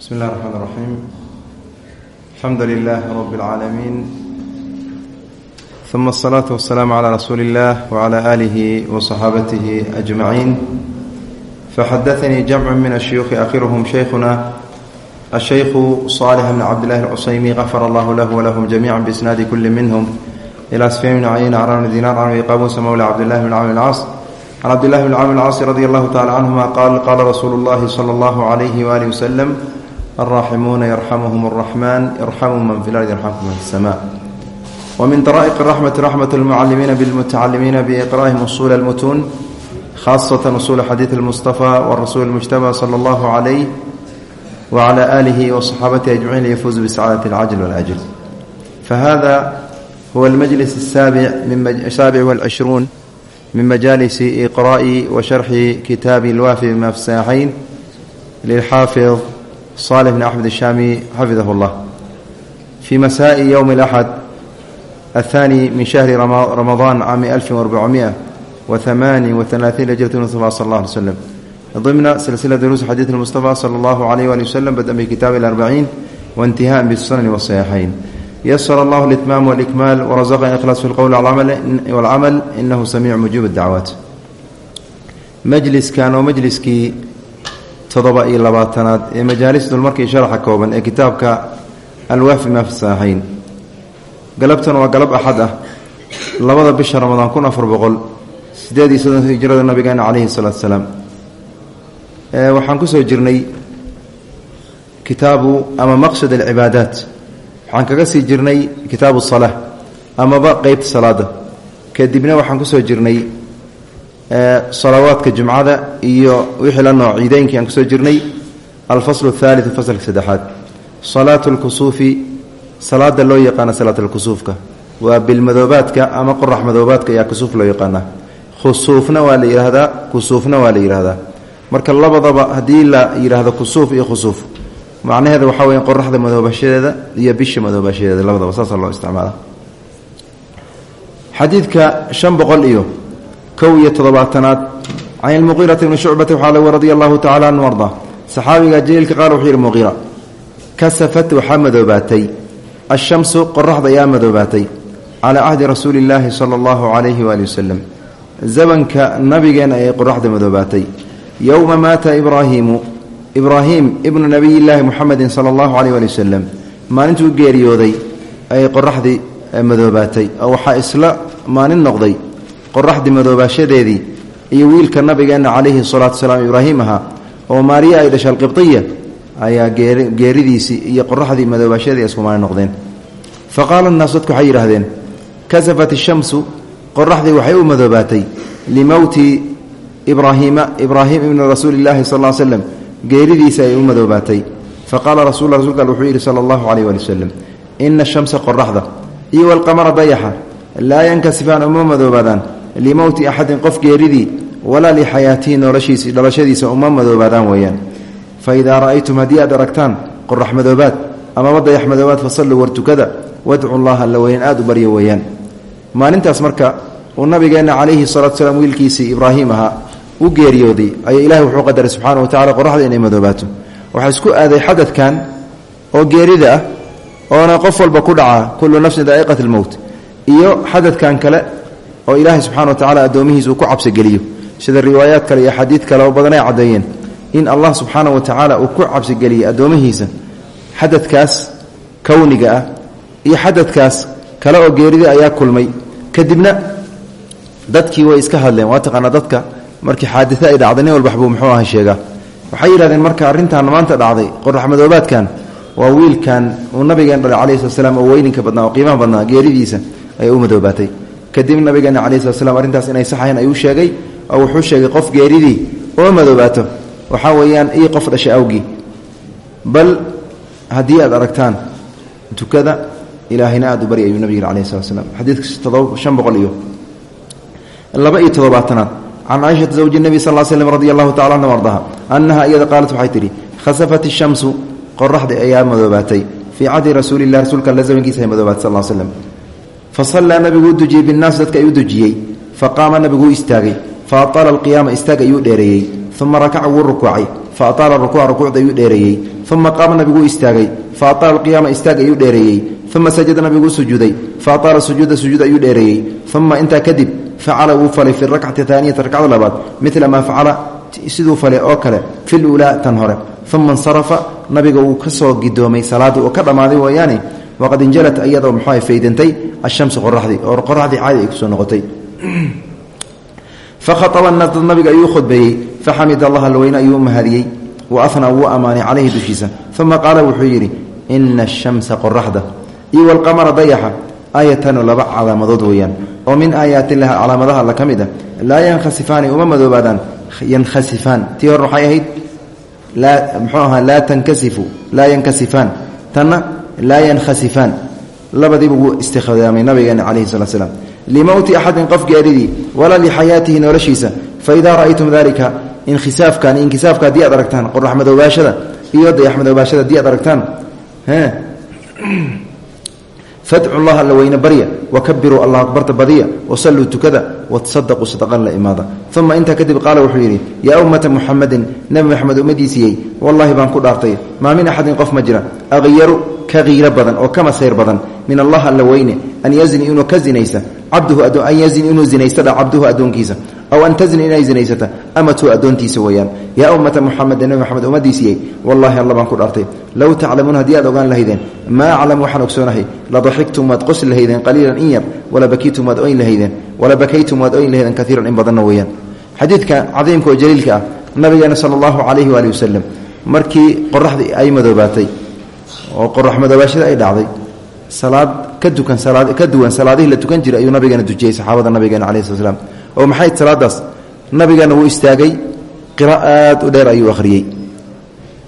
بسم الله الرحمن الرحيم الحمد لله رب العالمين ثم الصلاة والسلام على رسول الله وعلى آله وصحابته أجمعين فحدثني جمع من الشيوخ آخرهم شيخنا الشيخ صالح بن عبد الله العصيمي غفر الله له ولهم جميعا بإسناد كل منهم إلى سفيان بن عيين عن بن دينار عن قابوس مولى عبد الله بن عامر العاص can cabdillahi bn camr alcaasi radi allahu tacala canhuma qaal qaala rasuulu llahi sala allahu alayhi waalihi wasalam alraaximuuna yarxamuhum araxman yarxamu man fi lardi yarxamkum man fi sama wmin daraa'iq raxmati raxmat lmucalimiina bilmutacalimiina biiqra'ihim usuula almutuun khaasatan usuula xadiid almustafa warasuuli lmujtaba sala allahu calayh wacala aalihi wasaxaabatihi ajmaciin liyafuuzu bisacaadati alcajl walajl fahada huwa almajlis asaabic min saabic walcishruun min majaalis iqra'i wa sharxi kitaabi lwaafi bimafsaaxayn lilxaafid salix bn axmed الshaami xafidahu اllah fii masaaءi ywm اlaxad aلthani min shahri ramadaan caami alfi وarbacumiئa وثamaani وaلaaثiin hijrat mustafa sal اllah alay slm ضمن سلسلة دروس حديث المصطفى صلى الله عليه وآله وسلم بدءا بكتاب الأربعين وانتهاء بالسنن والصحيحين ysr allah اlitmaam wاlkmaal wrazaqani ikhlaas fi lqowl wاlcamal inahu samiic mujiib اdacwaat majliskan oo majliskii toddoba iyo labaatanaad ee majaalis dulmarkii sharaxa kooban ee kitaabka alwaafi ma fasaaxayn galabtan waa galab axad ah. Labada bisha ramadaan kun afar boqol sideed iyo soddon hijrada nabigeena calayhi salaatu salaam. Waxaan ku soo jirnay kitaabu ama maqsad alcibaadaat. Waxaan kaga sii jirnay kitaabu salaa amaba qeybta salaada kadibna waxaan ku soo jirnay salawaadka jumcada iyo wixii la nooc ciideynkii aan ku soo jirnay alfaslu athaaliu faslka saddexaad. Salaatu lkusuufi salaada loo yaqaana salaat alkusuufka waa bilmadoobaadka ama qorax madoobaadka ayaa kusuuf loo yaqaana khusuufna waa la yidhaahdaa kusuufna waa la yidhaahdaa marka labadaba haddii la yidhaahdo kusuuf iyo khusuuf macnaheeda waxaa weya qoraxda madoobashadeeda iyo bisha madoobashadeeda labadaba saasa loo isticmaala. Xadiidka shan kow iyo toddobaatanaad. Can ilmuqiirati bni shucbata waxaa lagu radia allahu tacala anhu arda. Saxaabiga jaliilka qaal wuxuu yidhi muqiira kasafat waxaa madoobaatay. Ashamsu qoraxda ayaa madoobaatay. Calaa cahdi rasuuli illaahi sala allahu calayhi waali wasalam zamanka nabigeena ayay qoraxda madoobaatay. Yowma maata ibraahiimu ibraahim ibnu nabiyillaahi muxamedin sala allahu caleyh waali wasalam maalintuu geeriyooday ayay qoraxdii madoobaatay. Oo waxaa isla maalin noqday qoraxdii madoobaashadeedii iyo wiilka nabigeenna calayhi salaatu wasalaam ibraahim ahaa oo maariya ay dhasha alqibtiya ayaa geeridiisii iyo qoraxdii madoobaashadii isku maalin noqdeen. Fa qaala annaasu dadku waxay yidhaahdeen kasafat ishamsu qoraxdii waxay u madoobaatay limowti ibraahiima ibraahim ibni rasuuli illaahi sal l slem geeridiisa ay u madoobaatay. Fa qaala rasul rasulka al wuxuu yidhi sala allahu caleyh waali wasalam ina ashamsa qoraxda iyo walqamara dayaxa laa yankasifaan uma madoobaadaan limowti axadin qof geeridii walaa lixayaatihi noloshiisi dhalashadiisa uma madoobaadaan weeyaan. Fa idaa ra'aytum haddii aad aragtaan qorax madoobaad amaba dayax madoobaad fasalluu wartukada wadcu llaha alla weyan aad u barya weeyaan. Maalintaas marka uu nabigeenna calayhi salatu salaam wiilkiisii ibraahim ahaa u geeriyooday ayaa ilahay wuxuu qadaray subxaana wa tacala qoraxda inay madoobaato waxaa isku aaday xadadkan oo geerida ah oona qof walba ku dhacaa kullu nafsin daa'iqat almowt iyo xadadkan kale oo ilaahay subxana wa tacala addoomihiisa uu ku cabsigeliyo. Sida riwaayaad kale iyo xadiid kale oo badan ay caddeeyeen in allah subxaana wa tacaala uu ku cabsigeliyey addoomihiisa xadadkaas kowniga ah iyo xadadkaas kale oo geerida ayaa kulmay. Kadibna dadkii way iska hadleen waa taqaanaa dadka markii xaadie ay dhacday nin walba waxbuu muxuu aha sheegaa. Waxay yidhahdeen marka arrintan maanta dhacday qorax madoobaadkan waa wiilkan uu nabigeen dhalay calayhi slat slam oo weyninka badnaa oo qiimaha badnaa geeridiisa ayay u madoobaatay kadib nabigeena calayhi slat slam arrintaas inay saxayn ayuu sheegay oo wuxuu sheegay qof geeridii oo madoobaato waxaa weeyaan ii qof dhashay awgii. Bal haddii aad aragtaan tukada ilaahayna aad u bari ayuu nabig alayh slat slam shan boqol iyo laba iyo toddobaatanaad can caaishata zawji nebi sal slm radi allahu tacala anha ardaha iyada qaalat waxay tidhi khasafat ishamsu qoraxda ayaa madoobaatay. Fii cahdi rasuulilah rasuulka alla zamankiisa fa sallaa nabiguu dujiyey binnaas dadka ayuu dujiyey fa qaama nabiguu istaagay fa atala alqiyaama istaag ayuu dheereeyey uma rakaca wuu rukuucay fa ataala rukuuca rukuucda ayuu dheereeyey uma qaama nabiguu istaagay fa ataala alqiyaama istaag ayuu dheereeyey uma sajada nabiguu sujuuday fa ataala sujuuda sujuud ayuu dheereeyey uma intaa kadib facala wuu falay fi rakcati taaniyati rakcada labaad mila maa facala siduu falay oo kale fi tan hore uma insarafa nabiga wuu ka soo gidoomay salaadii oo ka dhammaaday wayaane waqad injalat iyadoo muxuu faydantay ashamsu qoraxdii oo qoraxdii caadi ay ku soo noqotay fahaaba naas dad nabiga ayuu khudbeeyey faxamid allah alweyne ayuu mahadiyey wa anaa wuu ammaanay calayhi dushiisa uma qaala wuxuu yidhi ina ashamsa qoraxda iyo walqamara dayaxa aayatanu laba calaamadood weeyaan oo min aayaati illahi calaamadaha alla ka mid a laa yankhasifaani uma madoobaadaan yankhasifaan tii hore waxay tankasifu laa yankasifaan tanna laa yankhasifaan labadiiba wuu istikhdaamay nabigeena calayhi salat slam limowti axadin qof geeridii walaa lixayaatihi noloshiisa faidaa ra'aytum dalika inkhisaafkan inkisaafka haddii aad aragtaan qoraxmadoobaashada iyo dayaxmadoobaashada haddii aad aragtaan fadcu llaha alla weyne barya wakabiruu allah akbarta badiya wasalluu tukada watasadaquu sadaqan la imaada uma intaa kadib qaala wuxuu yidhi yaa ummata muxamadin nebi moxamed ummadiisiiyey wallahi baan ku dhaartay maa min axadin qof ma jira akhyaru ka kiiro badan oo kama sayr badan min allah alla weyne an yazni inuu ka zinaysa an yazni inuu zinaystadha cabduhu addoonkiisa aw an tazni inay zinaysata amatuu addoontiisa weeyaan yaa ummata muxamed nebi moxamed ummadiisiiyey wallahi alla baan ku dhaartay. Low taclamuun haddii aad ogaan lahaydeen maa aclamu waxaan ogsoonahay la daxiktum waad qosli lahaydeen qaliilan in yar wala bakiitum waad oyn lahaydeen wala bakaytum waad oyn lahaydeen kaiiran in badanna weeyaan xadiidka cadiimka oo jaliilka ah nabigeena sala allahu calayhi waali wasalam markii qoraxdii ay madoobaatay oo qorax madoobaashada ay dhacday salaad ka dukan ka duwan salaadihii la tukan jiray ayuu nabigeena dujiyey saxaabada nabigeena calayhi slat slam oo maxay salaadaas? Nabigeena wuu istaagay qira aad u dheer ayuu akhriyey.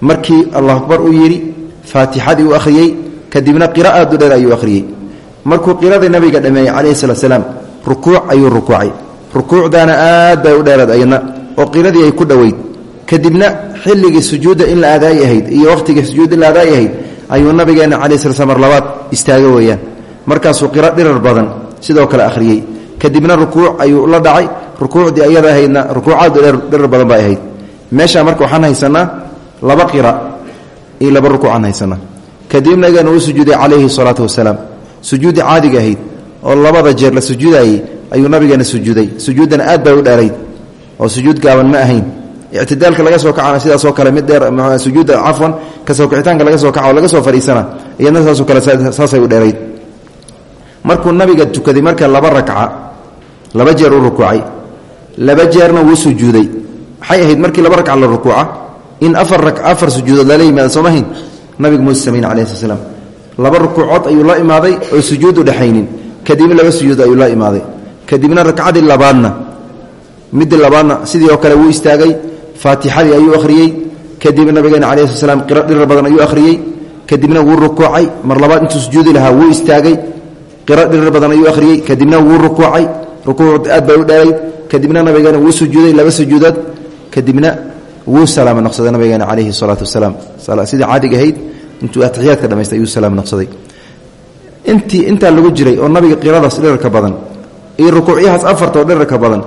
Markii allah akbar uu yidhi faatixadii uu akhriyey kadibna qira aad u dheer ayuu akhriyey. Markuu qiradii nabiga dhameeyey calayhi salat slaam rukuuc ayuu rukuucay. Rukuucdaana aad bay u dheeraed ayadna oo qiradii ay ku dhoweyd. Kadibna xilligii sujuudda in la aadaay ahayd iyo wakhtigii sujuudda in la aadaay ahayd ayuu nabigeena calayi sla slam mar labaad istaaga weeyaan. Markaasuu qiro dhirar badan sidoo kale akhriyey. Kadibna rukuuc ayuu la dhacay. Rukuucdii ayada ahaydna rukuucaadu dhirar badan bay ahayd. Meeshaa marka waxaan haysanaa laba qira iyo laba rukuucaan haysanaa. Kadib nabigeena uu sujuuday calayhi salaatu wasalaam. Sujuuddii caadiga ahayd oo labada jeer la sujuudayey ayuu nabigeena sujuuday. Sujuuddana aad bay u dheerayd oo sujuud gaaban ma ahayn ictidaalka laga soo kacana sidaasoo kale mid dheer sujuudda cafwan ka soo kicitaanka laga soo kaca laga soo fadhiisana iyadna saasoo kale saasay u dheerayd. Markuu nabiga tukaday marka laba rakca laba jeer u rukuucay laba jeerna wuu sujuuday. Maxay ahayd markii laba rakca la rukuuca? In afar afar sujuudood lala yimaada soomahayn nabiga muuse samayn calayi sl slam laba rukuucood ayuu la imaaday oo sujuud u dhexaynin. Kadibna laba sujuud ayuu la imaaday. Kadibna rakcadii labaadna midii labaadna sidii oo kale wuu istaagay faatixadii ayuu akhriyey kadib nabigeena calayi sl slam qiro dhirar badan ayuu akhriyey kadibna wuu rukuucay mar labaad intuu sujuudi lahaa wuu istaagay qiro dhirar badan ayuu akhriyey kadibna wuu rukuucay rukuuc aad bay u dheerayd kadibna nabigeena wuu sujuuday laba sujuudood kadibna wuu salaamo noqsaday nabigeena calayhi salaatu wasalaam. Sidii caadiga ahayd intuu atixiyaadka dhamaystay ayuu salaam noqsaday. Intii intaa lagu jiray oo nabiga qiradaas dhirarka badan iyo rukuucyahaas afarta oo dhirarka badan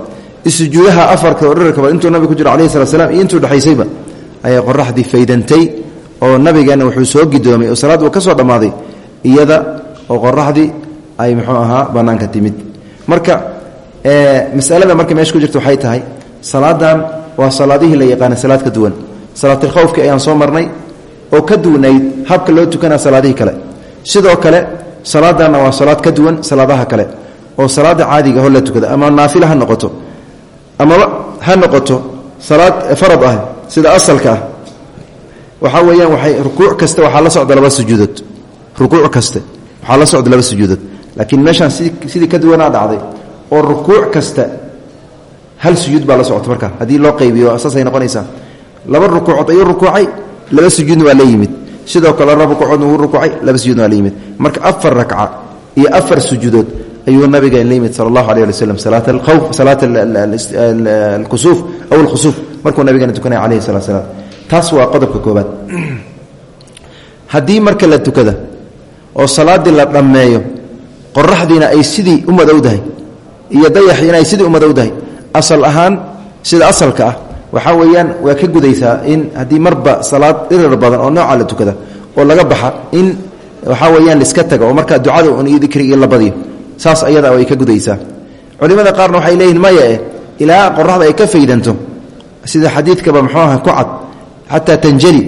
sujuudaha afarka oo dhirarka badan intuu nabiga ku jiro alayhi salatu slam iyo intuu dhexaysayba ayay qoraxdii faydantay oo nabigeena wuxuu soo gidoomay oo salaad ka soo dhammaaday iyada oo qoraxdii ay muxuu ahaa bannaanka timid. Marka masalada marka meesha ku jirta waxay tahay salaadan waa salaadihii la yaqaana salaad ka duwan salaatilkhowfki ayaan soo marnay oo ka duwanayd habka loo tukanaa salaadihii kale. Sidoo kale salaadanna waa salaad ka duwan salaadaha kale oo salaada caadiga ho la tukada ama naafila noqoto amaba ha noqoto salaad farad ah sida asalka ah. Waxaa weeyaan waay rukuuc kasta waxaa la socda laba sujuudood. Rukuuc kaste waxaa la socda laba sujuudood. Laakiin meeshaan sidii ka duwanaa dhacday oo rukuuc kasta hal sujuud baa la socota marka haddii loo qaybiyo saasay noqonaysaa. Laba rukuucood ayuu rukuucay laba sujuudna waa la yimid. Sidoo kale laba rukuucoodna wuu rukuucay laba sujuudna waa la yimid. Marka afar rakca iyo afar sujuudood ayuu nabiga la yimid sala allahu alay ali waslm salaat alkusuuf aw alkhusuuf markuu nabigeena tukanaya calayhi salat slaam taas waa qodobka koobaad haddii marka la tukada oo salaaddii la dhammeeyo qoraxdiina ay sidii u madowdahay iyo dayaxii inay sidii u madowdahay asal ahaan sida asalka ah waxaa weeyaan waa ka gudaysaa in haddii marba salaad irar badan oo nooca la tukada oo laga baxa in waxaa weyaan laiska tago oo markaa ducada un iyo badiyo saas ayada way ka gudaysaa. Culimada qaarna waxay leeyihiin maya eh ilaa qoraxda ay ka faydanto. Sida xadiidkaba muxuu aha ku cad xataa tanjali.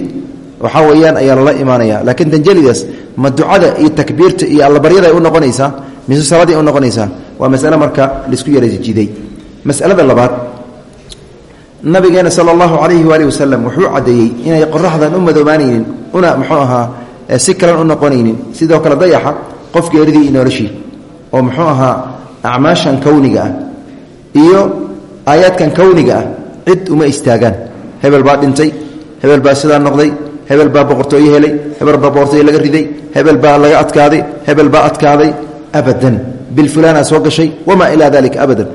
Waxaa weyaan ayaa lala imaanaya. Laakiin tanjalidaas ma ducada iyo takbiirta iyo allabaryada ay u noqonaysaa mise salaadii u noqonaysaa? Waa masale marka la isku yarajiday masalada labaad nabigeena sala allahu calayhi waali wasalam wuxuu caddeeyey inay qoraxdan u madoobaanaynin una muxuu ahaa si kalan u noqonaynin. Sidoo kale dayaxa qof geeridii iyo noloshii oo muxuu ahaa acmaashan kowniga ah iyo aayaadkan kowniga ah cid uma istaagaan. Hebel baa dhintay hebel baa sidaa noqday hebel baa boqortooyo helay hebel baa boqortooyo laga riday hebel baa laga adkaaday hebel baa adkaaday abadan. Bilfulaana soo gashay wamaa ilaa dalika abadan.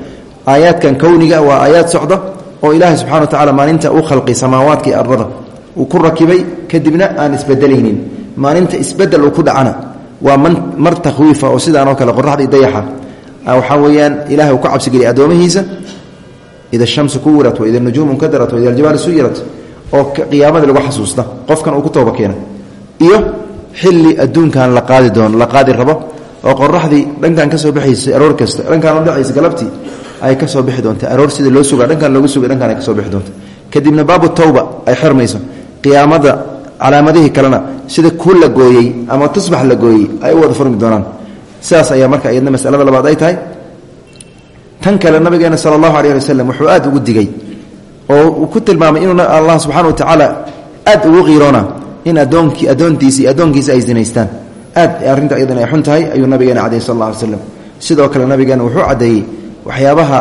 Aayaadkan kowniga waa aayaad socda oo ilaahay subxana wa tacala maalinta uu khalqi samaawaadka iyo ardada. Uu ku rakibay kadibna aan isbedelaynin. Maalinta isbeddel uu ku dhacana waa mar takhwiifa oo sidaanoo kale qoraxdii dayaxa. Waxaa weeyaan ilahay uu ka cabsigeliya addoomihiisa. Ida shamsu kuwirat waida nujuumu kadarat waida aljibaal suyirat oo qiyaamada lagu xasuusta qofkan uu ku tooba keena. Iyo xilli adduunkan la qaadi doono la qaadi rabo oo qoraxdii dhankan ka soo baxaysa aroor kasta dhankaan udhexaysa galabtii ay ka soo bixi doonta. Aroor sida loo suga dhankaan loogu suga dhankaan ay ka soo bixi doonta. Kadibna baabu tawba ay xirmayso. Qiyaamada calaamadihii kalena sida ku la gooyey ama tusbax la gooyey ay u wada furmi doonaan. Sidaas ayaa marka iyadna masalada labaad ay tahay. Tan kale nabigeena sala allahu alayh wasalam wuxuu aad ugu digay oo uu ku tilmaamay inuu allah subxana wa tacaala aad ugu qiiroona in addoonkii addoontiisa iyo addoonkiisa ay zinaystaan. Aad arrinta iyadana ay xun tahay ayuu nabigeena cadeyey sal alla alay slam sidoo kale nabigeena wuxuu caddeeyey waxyaabaha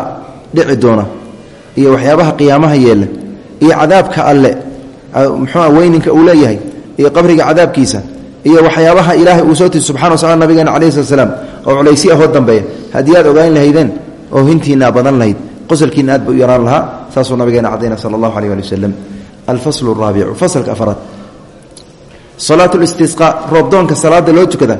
dhici doona iyo waxyaabaha qiyaamaha yeela iyo cadaabka alle muxuua weyninka uu leeyahay iyo qabriga cadaabkiisa iyo waxyaabaha ilaahay uu soo tiri subxana wasala nabigeena calayi slat oo culaysi ahoo dambeeya. Haddii aad ogaan lahaydeen oo hintiina badan lahayd qosalkiina aad ba yaraan lahaa saasuu nabigeena cadayna sala allahu aleyh ali wasalam alfaslu raabicu fasalka afraad salaatu listisqaa roobdoonka salaada loo tukada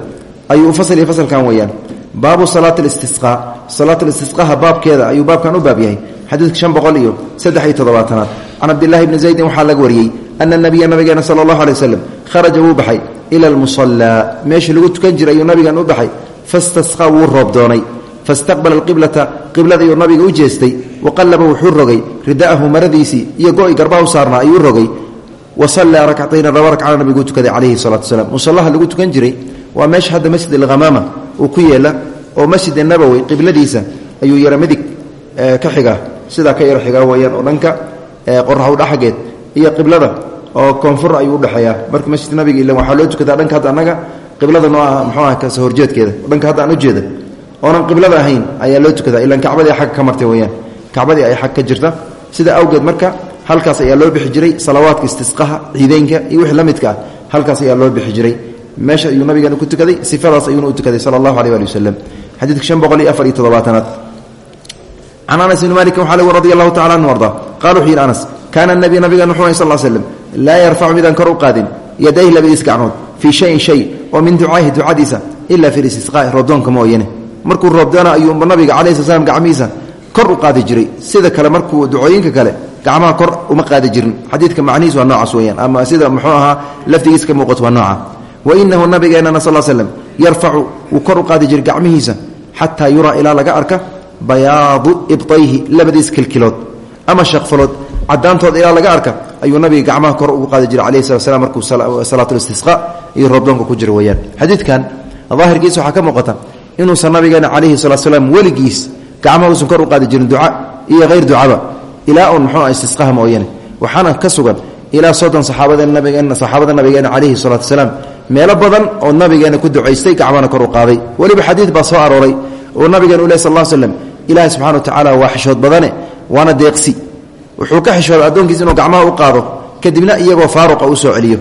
ayuu u fasal iyo fasalkan weeyaan. Baabu salaati listisqaa salaatu listisqaha baabkeeda ayuu baabkan u baab yahay. Xadiidka shan boqol iyo saddex iyo toddobaatanaad. Can cabdillahi bni zaydin waxaa laga wariyey ana nabiya nabigeena sala allahu aley waslem kharaja wuu baxay ila almusallaa meeshii lagu tukan jiray ayuu nabigan u baxay fastasqaa wuu roob fastaqbala alqiblata qiblada ayuu nabiga u jeestay waqallaba wuxuu rogay rida'ahu maradiisii iyo go-i garbaha u saarnaa ayuu rogay wa sallaa rakcatayni laba ragcana nabiguu tukaday calayhi salatu wasalaam musallaha lagu tukan jiray waa meesha hadda masjid alghamaama uu ku yeela oo masjid nabowi qibladiisa ayuu yaro midig ka xiga sidaa ka yaro xigaa weyaan oo dhanka qoraxudhaxageed iyo qiblada oo koonfur ayuu udhexeeyaa marka masjid nabiga ila waxaa loo tukadaa dhanka hadda annaga qiblada noo ah muxuu ah ka soo horjeedkeeda. Dhanka hadda aan ujeeda oonan qiblada ahayn ayaa loo tukadaa ilan kacbadii xagga ka martay weyaan kacbadii ay xag ka jirta. Sida awgeed marka halkaas ayaa loo bixi jiray salawaadka istisqaha ciideynka iyo wixii la midka ah halkaas ayaa loo bixi jiray. Meesha ayuu nabigeena ku tukaday sifadaas ayuuna u tukaday sala allahu aleh ali wasalam shan boqol iyo afar iyo toddobaatanaad. Anas bni malikin waxaa lg radi allahu tacala anhu arda anas kaana nabiy nabigan wuxuu sal slem laa yarfacu midaan kor u qaadin yadayhi labadiis gacnood fii shayin shay oo min ducaahi ducadiisa ila fi listisqaa'i roobdoonka mooyane markuu roobdoona ayuuba nabiga calayi sl slam gacmihiisa kor u qaadi jiray sida kale markuu ducooyinka kale gacmaha kor uma qaadi jirin xadiidka macnihiis waa noocaas weyaan ama sida muxuu ahaa lafdigiisa ka muuqato waa nooca wa inahu nabigeenana sal slem yarfacu wuu kor u qaadi jiray gacmihiisa xataa yuraa ilaa laga arka bayaadu ibtayhi labadiis kilkilood ama shaqfalood cadaantooda ilaa laga arka ayuu nabiga gacmaha kor ugu qaadi jiray alayhi salat slam markuu salaatulistisqa iyo roobdoonka ku jira weyaan xadiidkan daahirkiisa waxaa ka muuqata inuusan nabigeena calayhi salatu slaam weligiis gacmaha kor u qaadi jirin duca iyo hayr ducaba ilaa un muxuu istisqaha mooyane waxaana ka sugan ilaa soddon saxaabada nabigeena saxaabada nabigeena calayhi salatu salaam meelo badan oo nabigeena ku ducaystay gacmahana kor u qaaday. Weliba xadiid baa soo arooray oo nabigeena u leh sal ilaahi subxana wa tacaala waa xishood badane waana deeqsi wuxuu ka xishooday addoonkiisa inuu gacmaha u qaado kadibna iyagoo faaruqa u soo celiyo.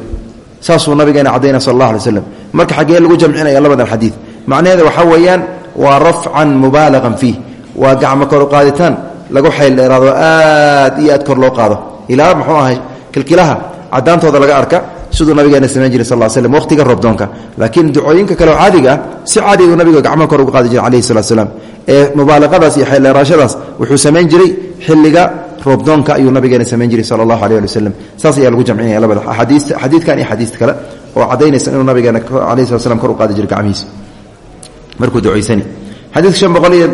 Saasuu nabigeena cadayna sal allah alay marka xaggee lagu jamcinaya labadan xadiid. Macnaheeda waxaa weeyaan waa rafcan mubaalaqan fiih. Waa gacmo kor u qaaditaan lagu xayl dheeraado aad iyo aad kor loo qaado. Ilaa muxuu ahay kilkilaha cadaantooda laga arka siduu nabigeena samayn jiray sal slm waqtiga roobdoonka laakiin ducooyinka kale oo caadiga ah si caadigu nabiga gacmaha kor uga qaadi jiray calayhi salatu slam ee mubaalaqadaas iyo xeeldheeraashadaas wuxuu samayn jiray xilliga roobdoonka ayuu nabigeena samayn jiray sala allahu aleh ali waslem saas ayaa lagu jamcinaya labada axaadiista xadiidkan iyo xadiista kale oo caddaynaysa inuu nabigeena alayh slat slam kor u qaadi jiray gacmihiisa. Markuu ducaysani. Xadiidka shan boqol iyo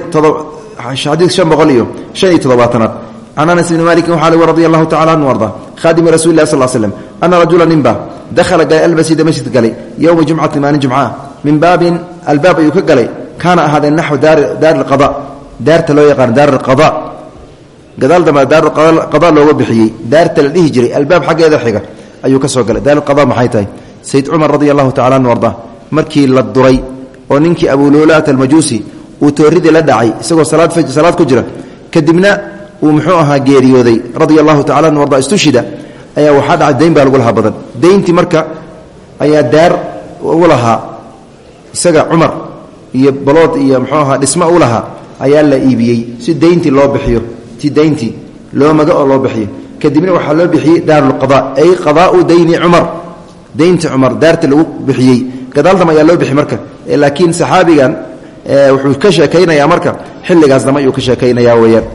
xadiidka shan boqol iyo shan iyo toddobaatanaad can anas bni malikin waxaa lg radi allahu tacala anhu arda khaadimi rasuli lah sal slm ana rajula ninba dakhala galay almasjida masjid galay yowma jumcati maalin jumcaah min baabin albaab ayuu ka galay kaana ahaadee naxw daar qada daarta loo yaqaan daar alqada gadaal dambe daarqada looga bixiyey daarta la dhihi jiray albaab xaggeeda xiga ayuu ka soo galay. Daarqada maxay tahay? Sayid cumar radi allahu anhu arda markii la duray oo ninkii abuluulaat almajuusi uu tooridii la dhacay isagoo salaad ku jira kadibna uu muxuu ahaa geeriyooday radia allahu anhu arda istushida ayaa waxaa dhacay dayn baa lagu lahaa badan. Dayntii marka ayaa daar ugu lahaa isaga cumar iyo balood iyo muxuu ahaa dhismo u lahaa ayaa la iibiyey si dayntii loo bixiyo ti dayntii loo maga oo loo bixiyo. Kadibna waxaa loo bixiyey daarulqada ay qadaau dayni cumar. Daynta cumar daarta lagu bixiyey. Gadaal dam ayaa loo bixi marka. Laakiin saxaabigan wuxuu ka sheekaynayaa marka. Xilligaas dama ayuu ka sheekaynaya weyaan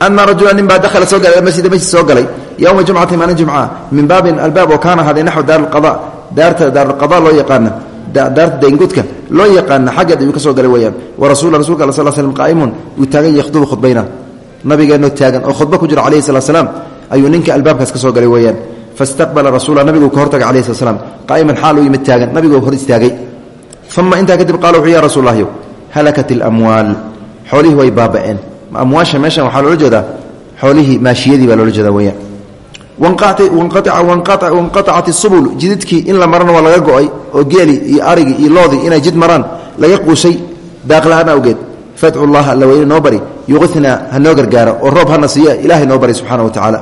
ana rajula nin baa dahala soo galay masjida masjid soo galay. Yowma jumcati maalin jumca. Min baabin albaab oo kaana ahaaday naxw daarqada daarta daarulqada loo yaqaana. Daarta dayngudka loo yaqaana xaggeed ayuu ka soo galay weyaan wa rasul rasulka al sl slm qaa'imun wuu taagan yakhdubu khudbayna. Nabigeenoo taagan oo khudbo ku jira calayhi salat slaam ayuu ninka albaabkaas ka galay weyaan fastaqbala rasuula nabigu ka hortagay alayhi slat slam qaa'iman xaal uu yimid taagan nabigoo hor istaagay. Uma intaa kadib qaala ya rasuullahyo halakat ilamwaal xoolihii way baaba'een. Amwaasha meeshan waxaa loola jeedaa? Xoolihii maashiyadii baa loola jeedaa weyaan wanqaacat isubul jididkii in la marana waa laga go'ay oo geeli iyo arigii iyo loodii inay jid maraan laga quusay daaqla-aan awgeed. Fadcu llaha alla weyne noo bari yuqinaa ha noo gargaaro oo roob hana siiya ilahay noo wa tacaala.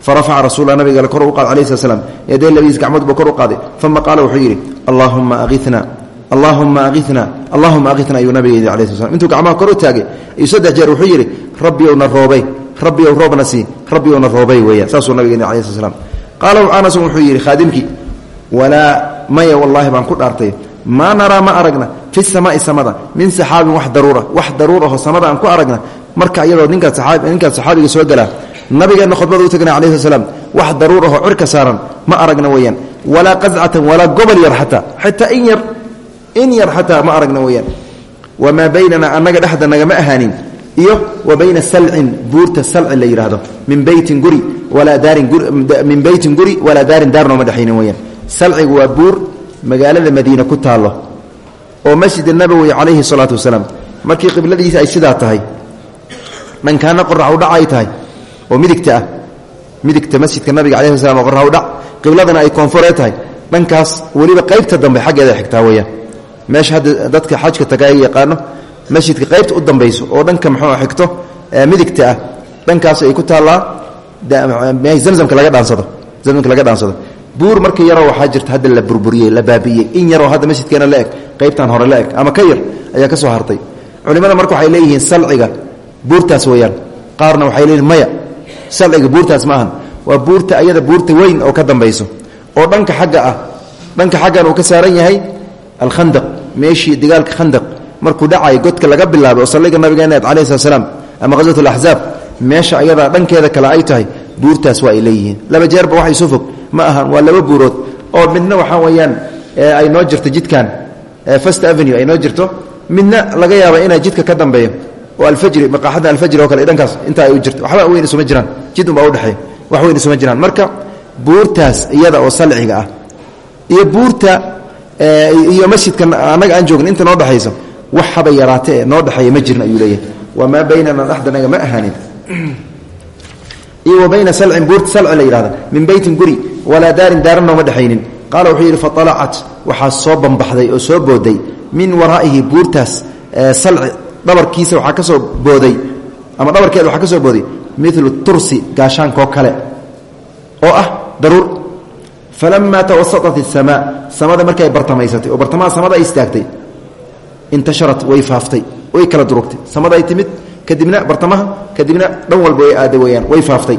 Farafaca rasuula nabiga kor u qaad alayh slam yadee labadiis gacmood buu kor u qaaday. Uma qaala wuxuu yidhi allahuma aina allahuma aina allahuma aina ayuu nabiga yidhi ala sl intuu jeer wuxuu yidhi rabbiyowna roobay rabbiyow roobna sii rabbiyowna roobay weeyaan saasuu nabiga yidhi alayh sl slam qaala anasun wuxuu yidhi khaadimkii walaa maya wallaahi baan ku dhaartay. Maa naraa ma aragna fi samaai samada min saxaabin wax daruura wax daruuraho samada aan ku aragna. Marka iyadoo ninkaas saxaabiga soo galaa nabigeenna khudbada u tagnay alayh sl wax daruuraho cirka saaran ma aragna weeyaan. Walaa qascatan walaa gobol yar xataa xitaa in yar in yar xataa ma aragna weyaan wamaa baynana annaga dhexda nagama ahaanin iyo wa bayna salcin buurta salci la yidhaahdo min beytin guri walaa daarin min beytin guri walaa daarin daar nooma dhexaynin weyaan salcigu waa buur magaalada madiine ku taallo oo masjid nabowi calayhi salaatu wasalaam. Markii qibladiisa ay sidaa tahay dhankaana qorax u dhac ay tahay oo midigta ah midigta masjidka nabiga alayhi slam oo qorax u dhac qibladana ay koonfuree tahay dhankaas weliba qaybta dambe xaggeeda xigtaa weyaan meesha dadka xajka taga yaqaano masjidka qaybta u dambayso oo dhanka mxuu xigto midigta ah dhankaas ay ku taallaa zamzamka laga dhaansado zamzamka laga dhaansado. Buur marka yaroo waxaa jirta hadda la burburiyey la baabi'iyey in yaroo hadda masjidkeena la eg qaybtan hore la eg ama ka yar ayaa ka soo hartay. Culimada marka waxay leeyihiin salciga buurtaas weeyaan qaarna waxay leeyihiin maya. Salciga buurtaas ma waa buurta ayada buurta weyn oo ka dambayso. Oo dhanka xagga ah dhanka xaggan uu ka saaran yahay alkhandaq meeshii dagaalka khandaq markuu dhacay godka laga bilaabay oo salliga nabigeena alayh slat slaam ama qaswat alaxzaab meesha ayadaa dhankeeda kale ay tahay buurtaas waa ay leeyihiin. Laba jeerba wax isu fog ma ahan waa laba buurood. Oo midna waxaa weeyaan ay noo jirto jidkan first avenue ay noo jirto midna laga yaaba inay jidka ka dambeeyo oo alfajri maqaaxada alfajri oo kale dhankaas inta ay u jirto. Waxba weyn isuma jiraan jid unbaa udhexeeya wax weyn isuma jiraan. Marka buurtaas iyada oo salciga ah iyo buurta iyo masjidka annaga aan joogin inta noo dhexayso wax haba yaraate ee noo dhexeeya ma jirin ayuu leeyahay. Wamaa baynanaa dhexdanaga ma ahaanin. Iyo wa bayna salcin buurta salci la yidhahda min beytin guri walaa daarin daaran nooma dhexaynin. Qaala wuxuu yidhi faalacat waxaa soo bambaxday oo soo booday min waraa'ihi buurtaas salci dhabarkiisa waxaa ka soo booday ama dhabarkeeda waxaa ka soo booday milu tursi gaashaankoo kale oo ah daruur. Falamaa tawasatat isamaa samada markay istaagtay intasharat way faaftay way kala durugtay. Samada ay timid kadibna bartamaha kadibna dhan walba way aaday weyaan way faaftay.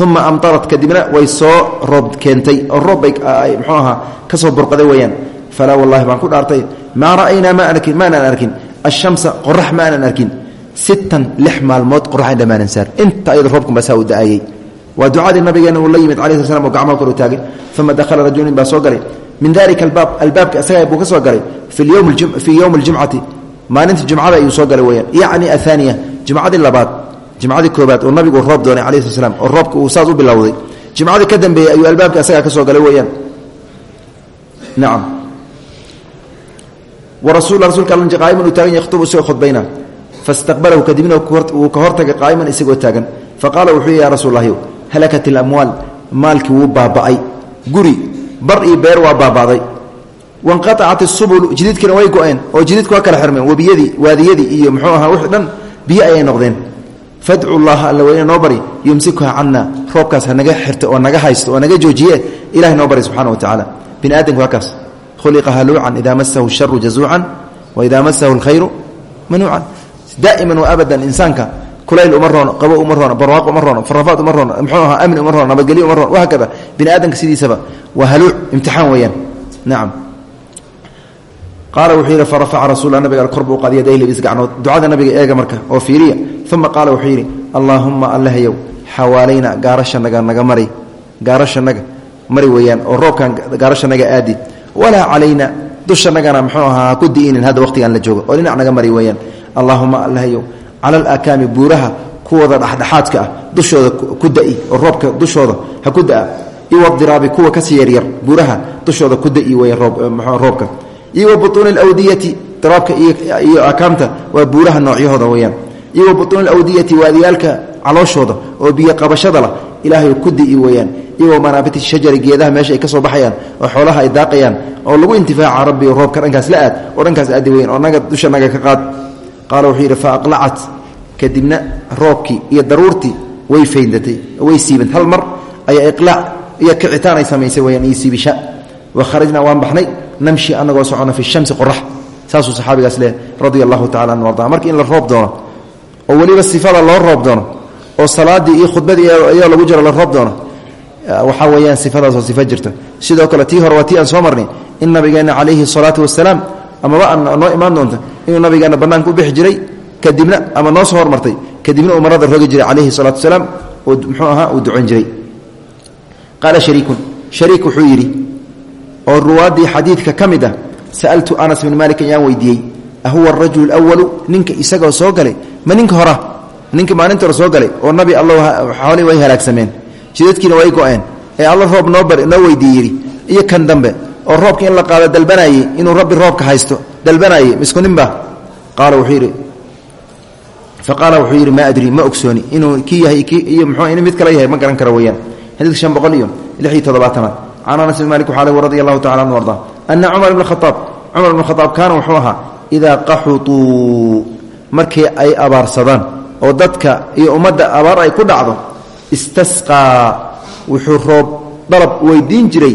Uma amtarat kadibna way soo roob keentay oo roob bay mxuu ahaa ka soo burqaday weyaan falaa wallahi baan ku dhaartay maa ra'aynaa ma arkin maanaan arkin. Ashamsa qorax ma aanan arkin. Sittan lix maalmood qoraxan dhammaanan saar. Inta ayado roobkanbaasaa u da'ayey waa ducadii nabigeena uu la yimid uma dakhala rajulin soo galay min dalika albaab albaabka isaga buu ka soo galay fii yowmi اljumcati maalintii jumcada ayuu soo galay weyaan yacni ahaaniya jumcadii labaad jumcadii koobaad oo nabigu roob doonay cala sl slam oo roobka uu saas u bilowday. Jumcadii ka dambeeyey ayuu albaabka isagaa ka soo galay weyaan nacam warasul rasulka all qaa'iman uu taagan yakhtubu isagoo khudbayna fastaqbalahu kadibna uu ka hortagay qaa'iman isagoo taagan. Faqaala wuxuu ya wuu baaba'ay. Guri bar iyo beer waa baaba'day wanqaacat isubulu jididkiina way go-een oo jididku waa kala xirmeen webiyadii waadiyadii iyo muxuu ahaa wixii dhan biyo ayay noqdeen. Fadcu llaha alla weyne noo bari yumsikuha cana roobkaas ha naga xirta oo naga haysto oo naga joojiye ilahay noo bari subxana wa tacaala. Bini aadamku waa kaas. Khuliqa haluucan idaa masahu sharu jazuucan wa idaa masahu alkhayru manuucan. Daa'iman wa abadan insaanka kulayl uma qabo uma roono barwaaq uma roono muxuu ahaa amni uma roono nabadgelyo uma roono wahaakada bini aadamka sidiisaba waa haluuc imtixaan weeyaan. Nacam qaala wuxuu yidhi farafaca rasulla nabiga kor buu qaadiya dayli bis gacnood ducada nabiga eega marka oo fiiriya. Uma qaala wuxuu yidhi allaahumma allahayow xawaalayna gaarashanaga naga mari. Gaarashanaga mari weeyaan oo roobkan gaarashanaga aadi. Walaa calayna dushanagana muxuu ahaa ku di'inin hadda waqtigaan la joogo. Oo dhinac naga mari weeyaan. Allaahumma allahayow cala alakaami buuraha kuwooda dhexdhexaadka ah dushooda roobka dushooda ha da'a iwadiraabi kuwa ka sii yaryar buuraha dushooda ku da'i weya roobka iyo wa alawdiyati diraabka iyo akaamta waa buuraha noocyahooda weyaan iyo wa alawdiyati waadiyaalka calooshooda oo biyo qabashada lah ilaahay ku di'i weeyaan iyo wa manaabiti geedaha meesha ay ka baxayaan oo xoolaha ay daaqayaan oo lagu intifaaca rabbi roobka dhankaas la aad oo dhankaas aadi weyan oo naga dusha naga ka qaad qaala wuxuu yidhi fa kadibna roobkii iyo daruurtii way fayndatay way siiban hal mar ayaa iqlaac iyo kicitaan ay samaysay weyaan iyo wa kharajnaa waan baxnay namshi anagoo socona fi shamsi qorax saasuu saxaabigaas leehay radia allahu an arda marka in la roob doono oo weliba sifada loo roob doono oo salaadii iyo khudbadii iyoo lagu jiro la roob doono waxaa weeyaan sifadaasoo sifo jirta. Sidoo kale tii hore aan soo marnay. In nabigeenna calayhi salaatu wasalaam amaba aan noo imaan doonta inuu nabigeenna bannaanka u bixi jiray kadibna ama noo soo hormartay kadibna uu marada jiray calayhi salaatu wasalaam oo muxuu ahaa uu ducon jiray qaala shariikun shariik wuxuu yidhi oo ruwaaddii xadiidka ka mid ah sa'altu anas bin maalik ayaan weydiiyey ahuwa arajulu lwalu ninka isagoo soo galay ma ninka hora ninka maalinta hore soo galay oo nabi alla xoolii way halaagsameen jidadkiina way go-een ee alla roob noo bar noo weydiiy yidhi iyo kan dambe oo roobka in la qaado dalbanayey inuu rabbi roobka haysto dalbanayey misku ninba qaala wuxuu yidhi faqaala wuxuu yidhi maa adri ma ogsooni inuu kii yahay yahay ma garan karo weyaan xadiidka shan boqol iyo lix iyo toddobaatanaad. Can anas bin malik waxaa leh radi allahu tacala anhu arda ana cumar ibn khaaab cumar ibn khaaab kaana wuxuu ahaa idaa qaxutuu markii ay abaarsadaan oo dadka iyo ummadda abaar ay ku dhacdo istasqaa. Wuxuu roob dalab weydiin jiray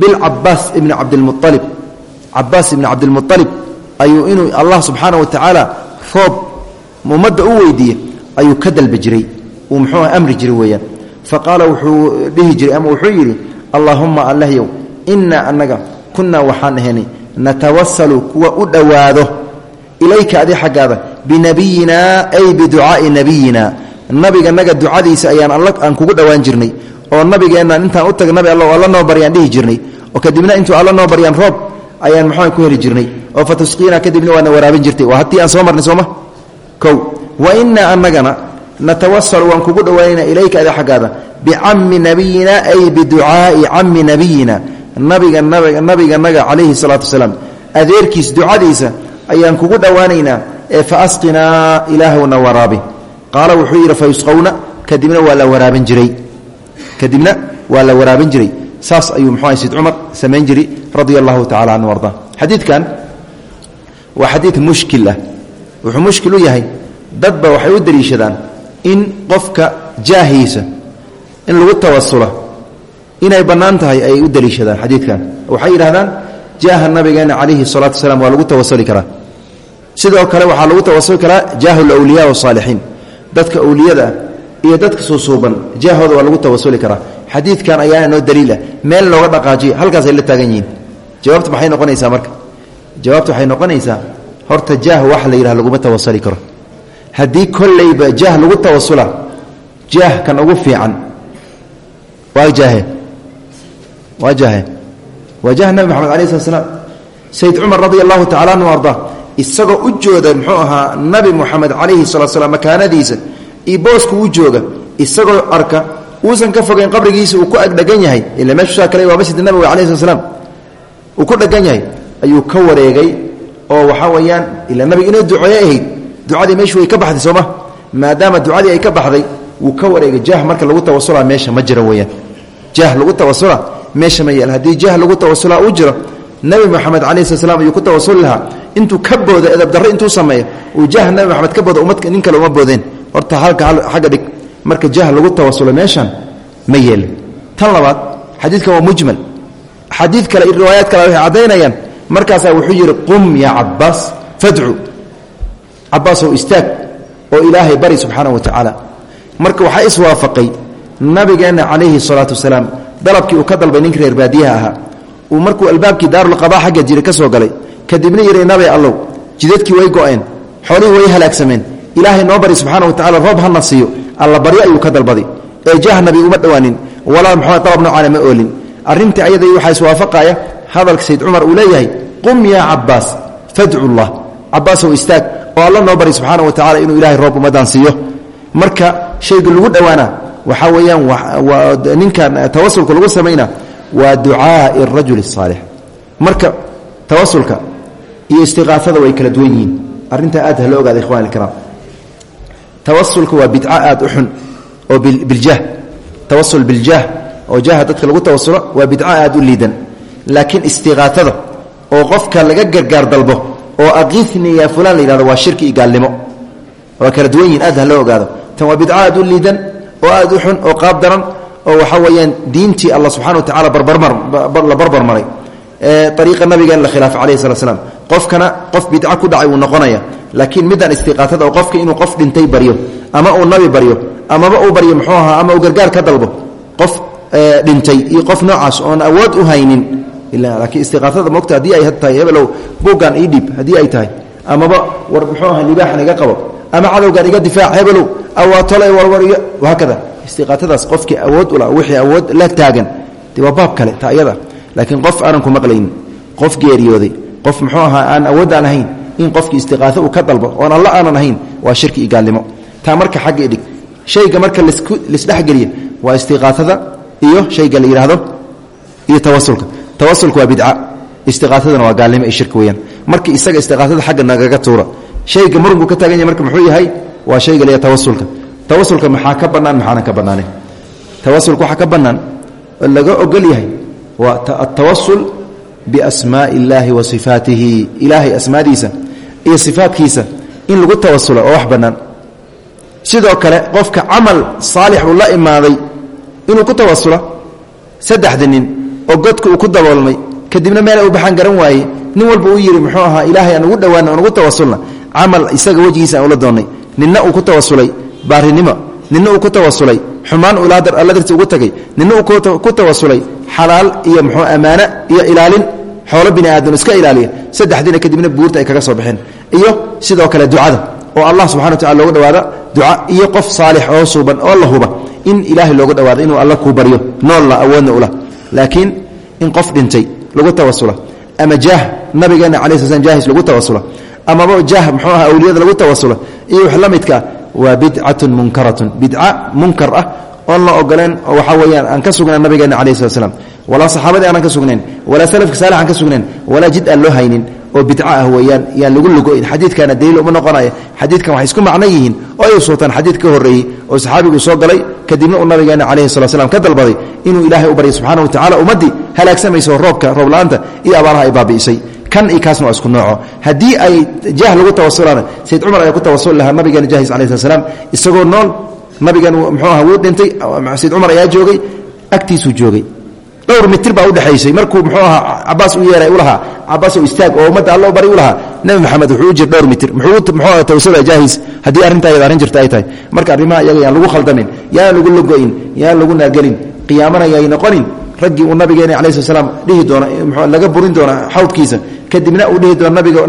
bilcabaas ibni cabdilmualib cabaas ibni cabdilmualib ayuu inuu allah subxaana wa tacaala roob ummadda u weydiiye ayuu ka dalbi jiray. Uu muxuu amri jiray weeyaan fa qaala wuxuu dhihi jiray ama wuxuu yidhi allaahumma allahyow innaa annaga kunnaa waxaan ahaynay natawasalu kuwa u dhowaado ilayka adi xaggaada binabiyinaa ay biducaa'i nabiyina nabiganaga ducadiisa ayaan aan kugu dhowaan jirnay oo nabigeennan intaan u taga nabi alla alla noo baryaan dhihi jirnay oo kadibna intuu alla noo baryaan roob ayaan muxua ku heli jirnay oo fa tusqiina kadibna waana waraabin jirtay. Waa aan soo marnay sooma kow wa innaa annagana natawasalu waan kugu dhowaanayna ilayka adi xaggaada bicammi nabiyina ay biducaa'i cammi nabiyina nabiga nabiganaga calayhi salaatu wasalaam adeerkiis ducadiisa ayaan kugu dhowaanaynaa ee fa asqinaa ilaahwna waraabi qaala wuxuu yidhi fa yusqowna kadibna waa la waraabin jiray kadibna waa la waraabin jiray saas ayuu muxuu sayd cumar samayn jiray radia allahu tacala canhu arda xadiidkan waa xadiid mushkil ah wuxuu mushkil u yahay dadba waxay u daliishadaan in qofka jaahiisa in lagu tawasula inay bannaan tahay ayay u daliishadaan xadiidkan. Waxay yidhahdaan jaaha nabigeena calayhi salaatu wasalaam waa lagu tawasuli karaa. Sidoo kale waxaa lagu tawasuli karaa jaahu lawliyaa wasaalixiin dadka awliyada iyo dadka suusuuban jaahooda waa lagu tawasuli karaa. Xadiidkan ayaana noo daliilah meel looga dhaqaajiyo halkaasay la taagan yihiin. Jawaabta maxay noqonaysaa marka? Jawaabta waxay noqonaysaa horta jaah waxa la yidhaha laguma tawasuli karo haddii kollayba jaah lagu tawasula jaah kan ugu fiican. Waa jaahe waa jaahe waa jaah nabi maxamed alai slat anhu arda isagoo u jooda muxuu ahaa nabi muxamed calayhi salaa slam makaanadiisa. U jooga isagoo arka uusan ka fogeyn qabrigiisa uu ku agdhegan yahay. Ila meeshusaa kale waa masjid nabiga alai uu ku dhegan yahay ayuu ka wareegay oo waxaa weeyaan ila nabiga inuu duceeye ahayd ducadii meeshu way ka baxday sooma maadaama ducadii ay ka baxday wuu ka wareegay jah marka lagu tawasula meesha ma jira weyaan jah lagu tawasula meesha ma yeel haddii jah lagu tawasula uu jiro nabi moxamed calayi slat slam ayuu ku tawasuli lahaa. Intuu ka boodo edabdarre intuu sameeyo uu jah nabi moxamed ka boodo ummadka nin kale uma boodeen. Horta halka xagga dhig marka jah lagu tawasulo meeshan ma yeelin tan labaad xadiidkan waa mujmal. Xadiid kale riwaayaad kale waxay caddaynayaan markaasaa wuxuu yidhi qum yaa cabaas fadcu cabaasow istaag oo ilaahay bari subxaanahu wa tacaala. Marka waxaa iswaafaqay nabigeenna calayhi salaatu wasalaam dalabkii uu ka dalbay ninkii reer baadiyaha ahaa uu markuu albaabkii daarulqabaa xagga jira ka soo galay kadibna yidhi nabay allow jidadkii way go'een xoolihii way halaagsameen ilaahay noo bari subxaana wa tacala roob hana siiyo alla baryo ayuu ka dalbaday ee jah nabi uma dhowaanin walaa muxamed dalab noocaana ma oolin. Arrintii ayada waxaa iswaafaqaya hadalka sayd cumar uu leeyahay qum yaa cabaas fadcu llah cabaasow istaag oo alla noo bari subxaana wa tacala inuu ilahay roob ummadaan siiyo marka shayga lagu dhowaana waxaa weeyaan ninkan tawasulka lagu samayna waa ducaai rajul الsaalix marka tawasulka iyo istiqaafada way kala duwan yihiin arrintaa aad hala ogaada ikhwani اlkiraam tawasulka waa bidco aad u xun oo biljah tawasul biljah oo jaha dadka lagu tawasulo waa bidco aad u liidan laakiin istiqaafada oo qofka laga gargaar dalbo oo aqiifni ya fulan la yihahdo waa shirki iyo waa kala duwan yihiin aad hala ogaado. Tan waa bidco aad oo aad u xun oo qaab daran oo waxaa weeyaan diintii alla subxana wa tacala barbarmala barbarmaray ariiqa nabigeena la khilaafay calayhi slat slam qofkana qof bidco ku dhacay wuu noqonaya. Laakiin midaan istiqaatada oo qofka inuu qof dhintay baryo ama uu nabi baryo amaba uu baryo muxuu ama uu gargaar ka dalbo qof dhintay. Iyo qof noocaas oon awood u haynin laakiin istiqaatada mogta haddii ay tahay hebelow buuggan ii haddii ay tahay. Amaba war muxuu aha libaaxan iga qabo. Ama cadowgan iga difaac hebelow awaatole warwar iga haakada istiqaatadaas qofkii awood ula wixii awood la taagan. De waa kale ta laakiin qof aanan ku maqlaynin qof geeriyooday qof muxuu ahaa aan awood aan ahayn in qofkii istiqaato uu ka dalbo oon alla aanan ahayn waa shirki iyo gaalnimo. Marka xagga idhig shayga marka lisdhexgeliya waa istiqaatada iyo shayga la yidhaahdo iyo tawasulka tawasulka waa bidca. Istiqaatadana waa gaalnimo iyo shirki weyaan marka isaga istiqaatada xagga nagaga tuura shayga murunku ka taagan yahay marka muxuu yahay? Waa shayga la tawasulka tawasulka maxaa ka bannaan? Maxaanan ka bannaanen tawasulka waxaa ka bannaan laga ogol yahay waa atawasul biasmaaءi اllaahi wa sifaatihi. Ilaahay asmaadiisa iyo sifaatkiisa in lagu tawasulo oo wax bannaan. Sidoo kale qofka camal saalix uu la imaaday inuu ku tawasula saddexda oo godka uu ku daboolmay kadibna meel uu baxaan garan waaye nin walba uu yidhi muxuu ahaa ilaahay aan ugu dhowaana aan ugu tawasulna camal isaga wejigiisa aan ula doonnay. Ninna uu ku tawasulay baarinimo. Ninna uu ku tawasulay xumaan uu alla darti ugu tagay. Ninna uu ku tawasulay xalaal iyo muxuu ammaano iyo ilaalin. Xoolo bini aadam iska ilaaliya. Saddexdiina kadibna buurta ay kaga soo baxeen. Iyo sidoo kale ducada oo allah subxana wa tacala dhawaada duca iyo qof saalix oo suuban oo la huba in ilaahay looga dhawaado inuu alla kuu baryo. Noolna awoodna ula. Laakiin in qof dhintay lagu tawasula. Ama jaah nabigeena cala sl slam jaahis lagu tawasula. Amaba jaah muxuu aha awliyada lagu tawasula. Iyo wax la midkaa waa bidcatun munkaratun. Bidca munkar ah oon la ogoleen oo waxaa weyaan aan ka sugnaan nabigeena calahi slat slam walaa saxaabadii aanan ka sugnayn walaa salafka saalix aan ka sugnayn walaa jid aan loo haynin oo bidco ah weeyaan yaan lagu lugoyn xadiidkana daliil uma noqonaya xadiidkan waxay isku macno yihiin oo ay suutaan xadiid ka horreeyey oo saxaabigu soo galay kadibna uu nabigeena calayhi slat slam ka dalbaday inuu ilaahay u barya subxana wa tacala ummaddii halaagsamayso roobka roobla'aanta iyo abaaraha ay baabi'isay. Kan iyo kaasna isku nooco. Haddii ay jaah lagu tawasulaana sayd cumar ayaa ku tawasuli lahaa nabigeena jahis alai slat slam isagoo nool nabigan muxuu aha wuu dhintay sayd cumar ayaa joogay agtiisuu joogay dhowr mitir baa udhexaysay markuu muxuu ahaa cabaas u yeeray u lahaa cabaas oo istaag oo ummadda alla bari u lahaa. Nebi maxamed wuxuu u jir dhowr mitir. Muxuu tawasula jaahis. Haddii arrintaa arrin jirta ay tahay. Marka arrimaha iyaga yaan lagu khaldamin yaan lagu logo'in yaan lagu naagelin qiyaamana yay noqonin raggii uu nabigeena calayi slat slam dhihi doona mxuu laga burin doona xawdkiisa. Kadibna uu dhihi nabiga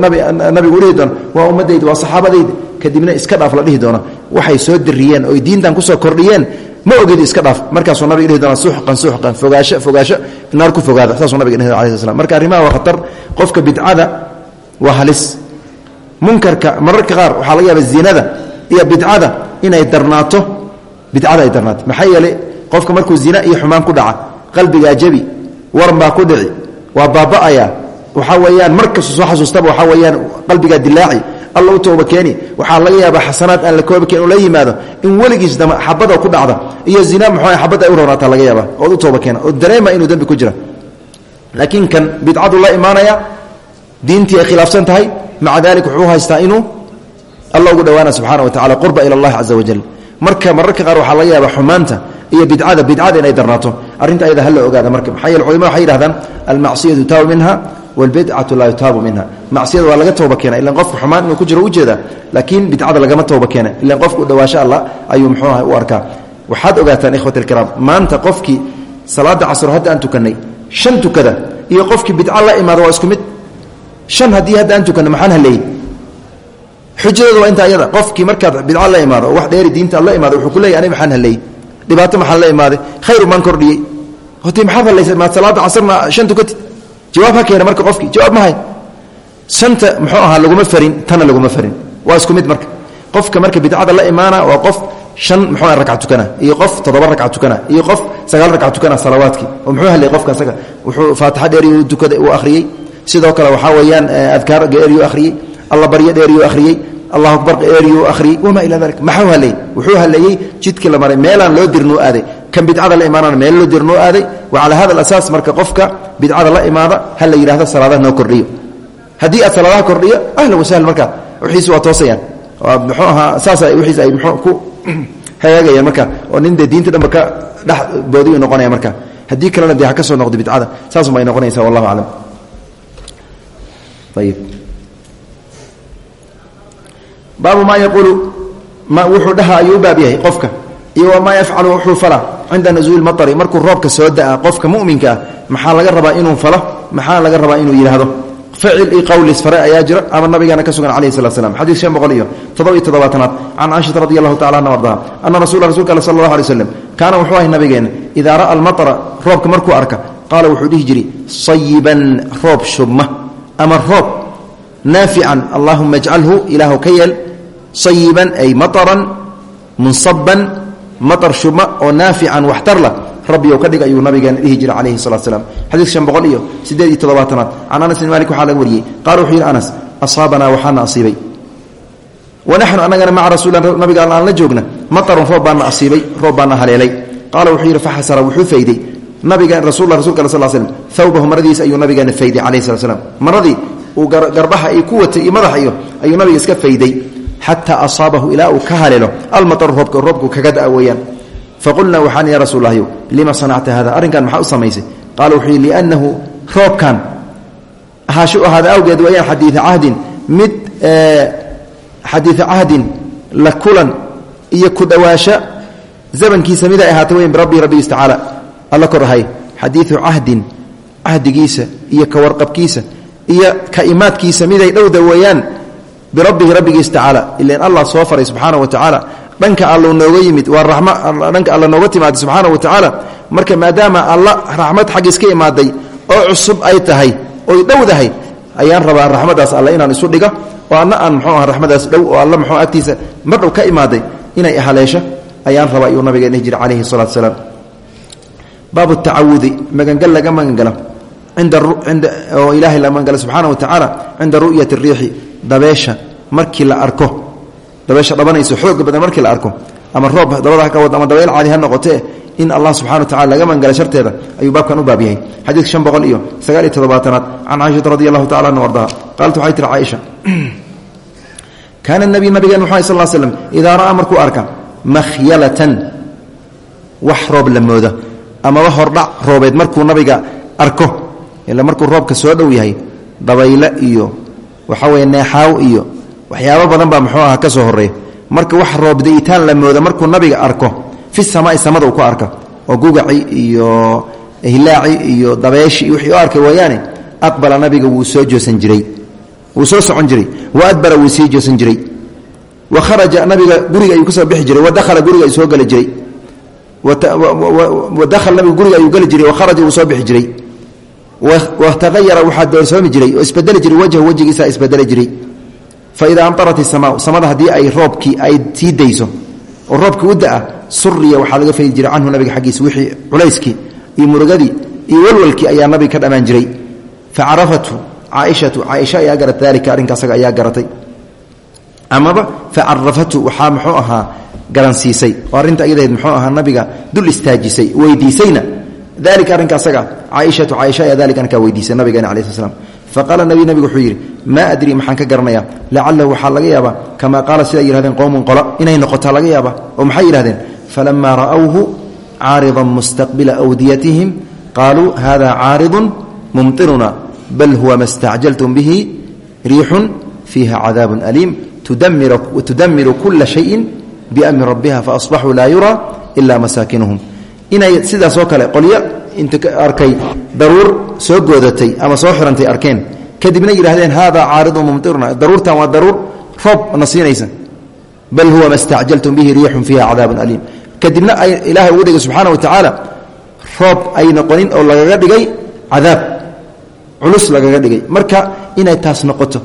nabigu dhihi doono waa ummadayda waa saxaabadayda kadibna iska dhaaf la dhihi doono waxay soo diriyeen oy diintan ku soo kordhiyeen ma ogid iska dhaaf. Markaasuu nabiga dhihi suxqan suxqan fogaasho fogaasho. Naar ku fogaada saasuu nabiga dhihi alai sl marka arrimaha waa khatar. Qofka bidcada waa halis. Munkarka mararka qaar waxaa laga yaaba zinada iyo bidcada inay darnaato. Bidcada ay darnaato maxaa yeelay qofka markuu zina iyo xumaan ku dhaca qalbigaa jebi waran ku dhici waa baaba'aya. Waxaa weeyaan markastuu soo xasuustaba waxaa weeyaan qalbigaa dilaaci alla u tooba keeni. Waxaa laga yaabaa xasanaad aan la koobi karin la yimaado in weligiis dama xabada ku dhacda iyo zina muxuu xabadda ay u roonaataa laga yaaba ood u tooba keena. Oo dareema inuu dembi ku jira. Laakiin kan bidcadu la imaanaya diintii ay khilaafsan tahay maca dalik wuxuu haystaa inuu alla ugu dhawaana subxana wa tacala qurba ila allahi caza wajal marka mararka qaar waxaa laga yaaba xumaanta iyo bidcada bidcada inay darnaato. Arrinta ayada hala ogaada marka. Maxaa yeele culimada waxay yihahdaan almacsiyatu taabu minha wlbidcatu laa yutaabu minha macsiyada waa laga tooba keena ilan qofka xumaan inuu ku jiro ujeeda laakiin bidcada lagama tooba keena ilan qofku dhawaasho alla ayuu muxuu aha u arkaa waxaad ogaataan ikhwat alkiraam maanta qofkii salaada casro hadda aan tukanay shan tukada iyo qofkii bidca la imaada waa isku mid shan haddii hadda aan tukanay maxaan haleeyey xujadooda waa inta ayada qofkii markaad bidca la imaado oo wax dheeri diinta la imaado wuxuu ku leeyay ani maxaan haleeyey dhibaato maxaan la imaaday khayru maan kordhiyey hoti maxaad jawaab ha keena marka qofkii. Jawaab mahay shanta muxuu ahaa laguma farin tana laguma farin. Waa isku mid marka. Qofka marka bidcada la imaana waa qof muxuu ah ragca tukana iyo qof toddoba ragca tukana iyo qof sagaal ragca tukana salawaadkii. Oo muxuu hadlayay qofka asaga wuxuu faatixa dheeriyu tukada uu akhriyey. Sidoo kale waxaa weeyaan adkaar dheeriyu akhriyey. Alla baryo dheeriyu akhriyey. Allahu akbar dheeriyu akhriyey. Wamaa ilaa dalik maxuu hadlayey wuxuu hadlayey jidkii la maray. Meelaan loo dirnuu aaday kan bidcada la imaanana meel loo dirnoo aaday wa calaa hada alasaas marka qofka bidcada la imaada ha la yidhahdo salaadaha noo kordhiyo. Haddii aad salaadaha kordhiyo ahlan wasahlan markaa wixiisi waa toosayaan. Muxuu ahaa saasa wixiis ay muxuu ku hagaagayaan marka. Oo nin dee diinta dhanba ka dhex boodiyu noqonaya marka. Haddii kalena dee ha ka soo noqdo bidcada saasuma ay noqonaysaa wallahu aclam. Ayib baabu maa yaquulu ma wuxuu dhaha ayuu u baab yahay qofka. Iyo wamaa yafcalu wuxuu fala cinda nazuuli maari markuu roobka soo daa qofka muminka ah maxaa laga rabaa inuu falo maxaa laga rabaa inuu yidhaahdo ficil i qowlis fare ayaa jira ama nabigeena ka sugan calayhi salatu slam xadiis shan boqol iyo toddoba iyo toddobaatanaad can caishata radi allahu tacala anha ardaha ana rasula rasulka ale sal allahu alay slam kaana wuxuu ahay nabigeena idaa ra'a almatara roobka markuu arka qaala wuxuu dhihi jiray sayiban roob shubma ama roob naafican allahuma ajcalhu ilaahu ka matar shubma oo naafican waxtar lah rabbiyow ka dhig ayuu nabigeena dhihi jiray calayhi salatu slam xadiis shan boqol iyo siddeed iyo toddobaatanaad. Can anas bin malik waxaa laga wariyey. Qaala wuxuu yidhi anas asaabanaa waxaana annagana maca rasuuli nabiga aan la joogna. Matarun roob baana asiibay roob baana haleelay. Qaala wuxuu yidhi faxasara nabiga rasulla rasulka al sl slm thawbahu maradiisa ayuu nabigeena fayday calayhi salat slam maradii uu garbaha ay ku watay iyo ayuu nabiga iska fayday xataa asaabahu ilaa uu ka haleelo almataru roobka roobku kaga da'a weeyaan. Faqulnaa waxaan ya rasuul lahyo lima sanacta hada? Arrinkan maxaa u samaysay? Qaala wuxuu yidhi liannahu roobkan ahaashu ahaada awgeed weeyaan xadiida cahdin mid xadiida cahdin la kulan iyo ku dhowaasho zamankiisa miday ahaata weyan birabbii rabbigiis tacaala alla kor ahay xadiidu cahdin cahdigiisa iyo ka warqabkiisa birabbihi rabbigiis tacaala ilan allah soo faray subxaana wa tacaala dhanka allu nooga yimid waa dhanka alla nooga timaaday subxaana marka maadaama alla raxmad xaggiis ka imaaday oo cusub ay tahay oy dhowdahay ayaan rabaa raxmadaas alle inaan isu dhiga oo anna aan muxuu aha raxmadaas dhow oo alla muxuu agtiisa mar dhow ka imaaday inay haleesho ayaan rabaa iyuu nabiga dhihi jira calayhi salatu salaam baabu tacawudi magangal laga magangalo inda oo ilaahay la magangalo subxaana wa tacaala cinda ru'yati riixi dabeesha markii la arko. Dabeesha dhabanayso xooga badan markii la arko. Ama roob dabada ka wad ama dabeel caadi ha noqotee in allah subxana wa tacala laga magangala sharteeda ayuu baabkan u baab yahay. Shan boqol iyo sagaal iyo toddobaatanaad can caaishata radi allahu tacala anha ardaha. Qaalat waxay tihi caaisha kaana nabiy nabigeen muxamed sal slm idaa ra'aa markuu arka makhyalatan wax roob la moodo amaba roobeed markuu nabiga arko. Ila markuu roobka soo dhow yahay dabayle iyo waxa weye neexaaw iyo waxyaabo badan baa muxuu aha ka soo horreeya marka wax roobda'itaan la mooda markuu nabiga arko fi samaai samada uu ku arka oo gugaci iyo hilaaci iyo dabeeshi wixii u arkay wayaane aqbala nabiga wuu soo joosan jiray. Wuu soo socon jiray. Wa adbara wuu sii joosan jiray. Wa kharaja nabiga guriga ayuu ka soo bixi jiray. Wa dakhala guriga ayuu soo geli jiray. Wadahal nabigu guriga ayuu geli jiray. Wakharaja uu soo bixi jiray watahayara waxaa doorsoomi jiray oo isbedeli jiray wajhu wejigiisa isbedeli jiray. Faidaa amtarat isamaau samada haddii ay roobkii ay sii oo roobkii u da'a suriya waxaa laga faydi jiray canhu nabiga xaggiisa wixii culayskii iyo murugadii iyo walwalkii ayaa nabiga ka dhammaan jiray. Facarafathu caaishatu caaisha ayaa garatay dalika arrinka asaga ayaa garatay. Amaba facarafathu waxaa muxuu ahaa garansiisay oo arrinta muxuu ahaa nabiga dul istaajisay weydiisayna dalika arrinka asaga caaishatu caaisha ayaa dalika arrinkaa weydiisay nabigeena cala sl slam faqaala nabi nabigu wuxuu yidhi maa adri maxaan ka garanayaa lacalahu waxaa laga yaabaa kamaa qaala siday yihahdeen qowmun qola inay noqotaa laga yaaba oo maxay yidhahdeen falamaa ra'awhu caaridan mustaqbila awdiyatihim qaaluu hada caaridun mumtiruna bal huwa ma stacjaltum bihi riixun fiiha cadaabun aliim tudamiru kula shayin biamri rabbiha faasbaxuu laa yuraa ilaa masaakinuhum inay sidaasoo kale qolyo arkay daruur soo goodatay ama soo xirantay arkeen. Kadibna yidhahdeen haadaa caaridun mumtiruna daruurtan waa daruur roob na siinaysa. Bal huwa ma stacjaltum bihi riixun fiiha cadaabun aliim. Kadibna ay ilaahay ugu dhigay subxaana wa tacaala roob ay noqonin oo lagaga dhigay cadaab. Culus lagaga dhigay. Marka inay taas noqoto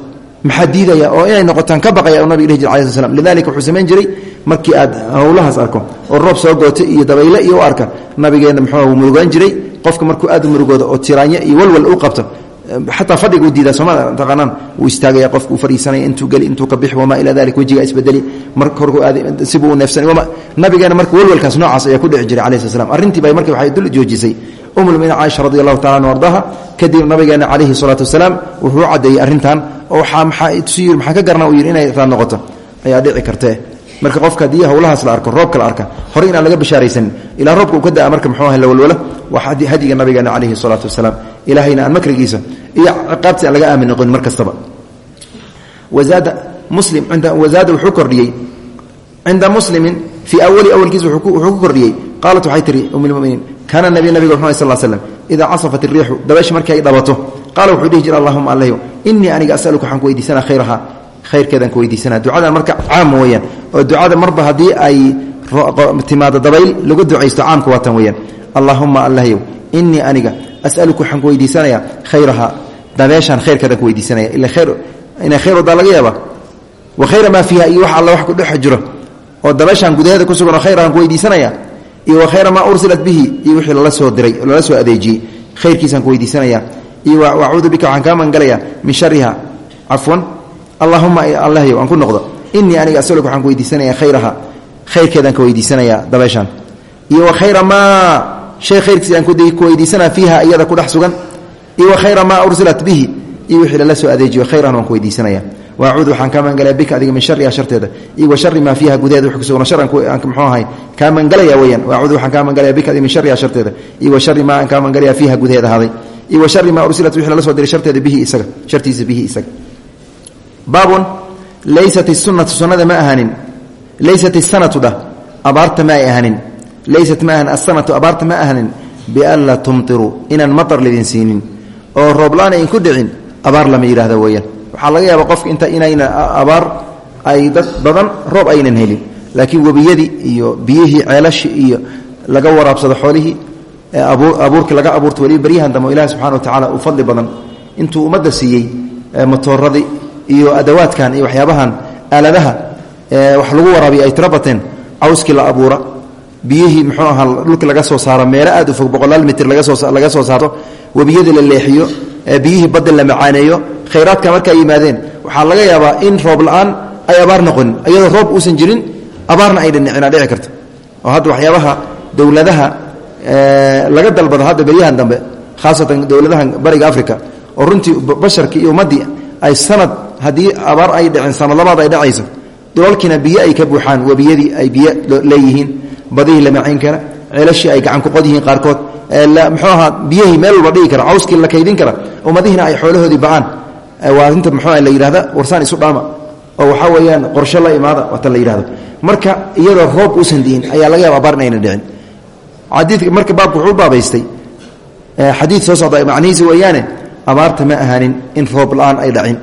maxaa diidaya oo inay noqotaan ka baqaya oo nabiga dhihi jir alai sl slam lidalika wuxuu samayn jiray markii aad howlahaas arko oo roob soo goota iyo dabayle iyo arka nabigeenna muxuu murugaan jiray. Qofka markuu aad u murugoodo oo tiraanyo iyo walwal u qabto xataa fadhiga u diidaa sooma taqaanaan wuu istaagaya qofku uu fadhiisanaya intuu geli intuu ka bixi wamaa ilaa dalika wejigaa isbedeli mar korku aad sibuu neefsanay wama nabigeena marka walwalkaas noocaas ayaa ku dhici jiray alayhi sl slam bay marka waxay dul joojisay. Umulmina caaisha radi allahu tacala an ardaha kadib nabigeena calayhi salaatu wasalaam wuxuu caddeeyey arrintan oo maxaa maxaa ka garana uu yidhi inay taa noqoto ayaa dhici kartee marka qofka haddii howlahaas la arko roobka la arka hore inaan laga bashaaraysanin ilaa roobka uu ka daa marka muxuu aha lawalwalo waa hadiga nabigeena calayhi salaatu wasalaam. Ilahayna aan makrigiisa iyo ciqaabtiisa aan laga aamin noqonin mar kastaba. Wazaada muslim wazaada wuxuu kordhiyey. Cinda muslimin fii awali awalkiisa wuxuu ku kordhiyey. Qaalat waxay tihi umulmuminiin kaana nabiy nabiga wuxuu sal slam idaa casafat iriixu dabaysha markii ay dhabato qaala wuxuu dhihi jira allahuma allahu inii aniga asaluka waxaan ku weydiisanaa khayraha khayrkeedaan ku weydiisanaa. Ducadan marka caam weeyaan oo ducada marba haddii ay timaado dabayl lagu ducaysto caamka waatan weeyaan. Allaahuma allahyow inii aniga asaluka waxaan ku weydiisanayaa khayraha dabeeshaan khayrkeedaan ku weydiisanaya. Ila khayr inay khayr wadaa laga yaaba wa khayra maa fiiha iyo wax alla wax ku dhex jiro. Oo dabeeshaan gudaheeda ku sugan oo ku weydiisanaya. Iyo wa khayra ursilat bihi iyo wixii lala soo diray oo soo adeejiyey. Khayrkiisaan ku weydiisanaya. Iyo wacuudu bika waxaan kaa mangalayaa min shariha cafwan allahuma allahyow aan ku noqdo. Inii aniga asaluka waxaan ku weydiisanaya khayraha. Khayrkeedaan ka weydiisanayaa dabeeshaan iyo khayra maa shay khayrkiisa aan ku weydiisanaa fiiha iyada ku dhex iyo khayra maa ursilat bihi iyo wixii lala soo adeejiyo khayran waan ku weydiisanaya waacuudu waxaan kaa magangalaya bika adiga min shariha sharteeda. Iyo wa shari maa fiiha gudaheeda wix kusugan sharan muxuu ahay kaa mangalaya weyaan waacuudu waxaan kaa mangalaya bika adiga min shariha sharteeda. Iyo wa shari maa aan kaa mangalaya fiiha iyo wa shari ursilat wixii lala soo diray sharteeda bihi isaga shartiisa bihi isaga baabun laysat isunatu sunnada ma ahanin laysat isanatu dhah abaarta ma ay ahanin laysat ma ahan asanatu abaarta ma ahanin bianlaa tumtiruu inaan matar lidin siinin. Oo rooblaan ayn ku dhicin abaar lama yidhahda weeyaan. Waxaa laga yaaba qofka inta inayna abaar ay dad badan roob aynan helin. Laakiin webiyadii iyo biyihii ceelashii iyo laga waraabsado xoolihii abuurkii laga abuurto weliba baryahan dambe ilahi subxana wa tacaala uu iyo adawaadkan iyo waxyaabahan aaladaha wax lagu waraabiya ay tiro bateen cawskii la abuura biyihii muxuu ahaa dhulki laga soo saaro meelo aad u fog boqolaal mitir laga soo saaro webiyadii la leexiyo biyihii badda la macaaneeyo khayraadka markaa yimaadeen waxaa laga yaabaa in roob la'aan ay abaar noqonin iyadoo roob uusan jirin abaarna ay dhincinaa dhici karta oo hadda waxyaabaha dowladaha laga dalbado hadda beryahan dambe khaasatan dowladaha bariga africa oo runtii basharkii iyo ummaddii ay sanad haddii abaar ay dhicin sanad labaad ay dhacayso dolalkiina biyo ay ka buuxaan webiyadii ay biyo leeyihiin badihii la macayn kara ceelashii ay gacan ku qod yihiin qaarkood muxuu ahaa biyihii meel walba dhigi kara cawskii la kaydin kara ummadihiina ay xoolahoodii bacaan waa inta muxuu la yidhahda warsaan isu dhaama oo waxaa weeyaan qorshe la imaada waata la yidhahdo marka iyadoo roob uusan diin ayaa laga yaaba abaar dhicin. Xadiidka marka baabku wuxuu baabaystay xadiid soo socda macnihiisi weeyaane abaarta ma ahaanin in roob la'aan ay dhacin.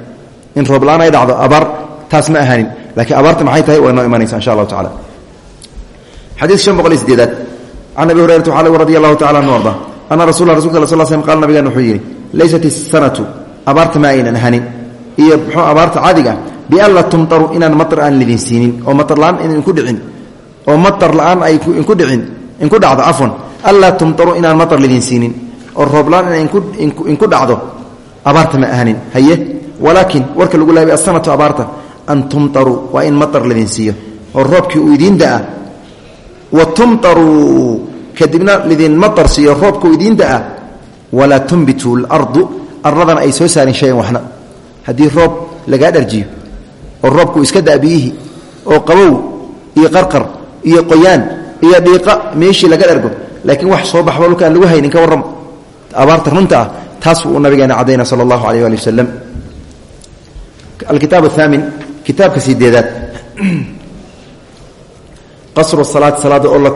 In roob la'aan ay dhacdo abaar taas ma ahaanin. Laakiin abaarta maxay tahay? Waa noo imanaysa insha allahu tacala xadiid shan boqol iyo sideedaad can abi hurayrata waxaa radi allahu tacala anhu arda. Ana rasul rasulka al sl slm qala nabigan wuxuu yidhi laysat isanatu abaarta ma aynan ahanin iyo muxuu abaarta caadiga bian la tumtaru inaan matar aan lidin siinin. Oo matar la'aan idinku dhicin. Oo matar la'aan ay inku dhicin inku dhacdo cafwan anlaa tumtaru inaan matar lidin siinin. Oo rooblaan ina inku dhacdo abaarta ma ahanin haye? Walaakin warka lagu laabay asanatu abaarta an tumtaruu waa in matar lidin siiyo oo roobkii uu idiin da'a. Wa tumtaruu kadibna lidin matar siiyo roobka uu idiin da'a. Walaa tumbitu lardu arladana ay soo saarin shayan waxna. Haddii roob lagaa dharjiyo oo roobku iska da biyihii oo qabow iyo qarqar iyo qoyaan iyo dhiiqa meeshii laga dhargo laakiin wax soo baxba dhulka aan lagu haynin ka warrama abaarta runta ah taas uu nabigeena cadayna sala allahu alayh ali wasalam alkitaab athaamin kitaabka sideedaad. Qasru salaati salaada oo la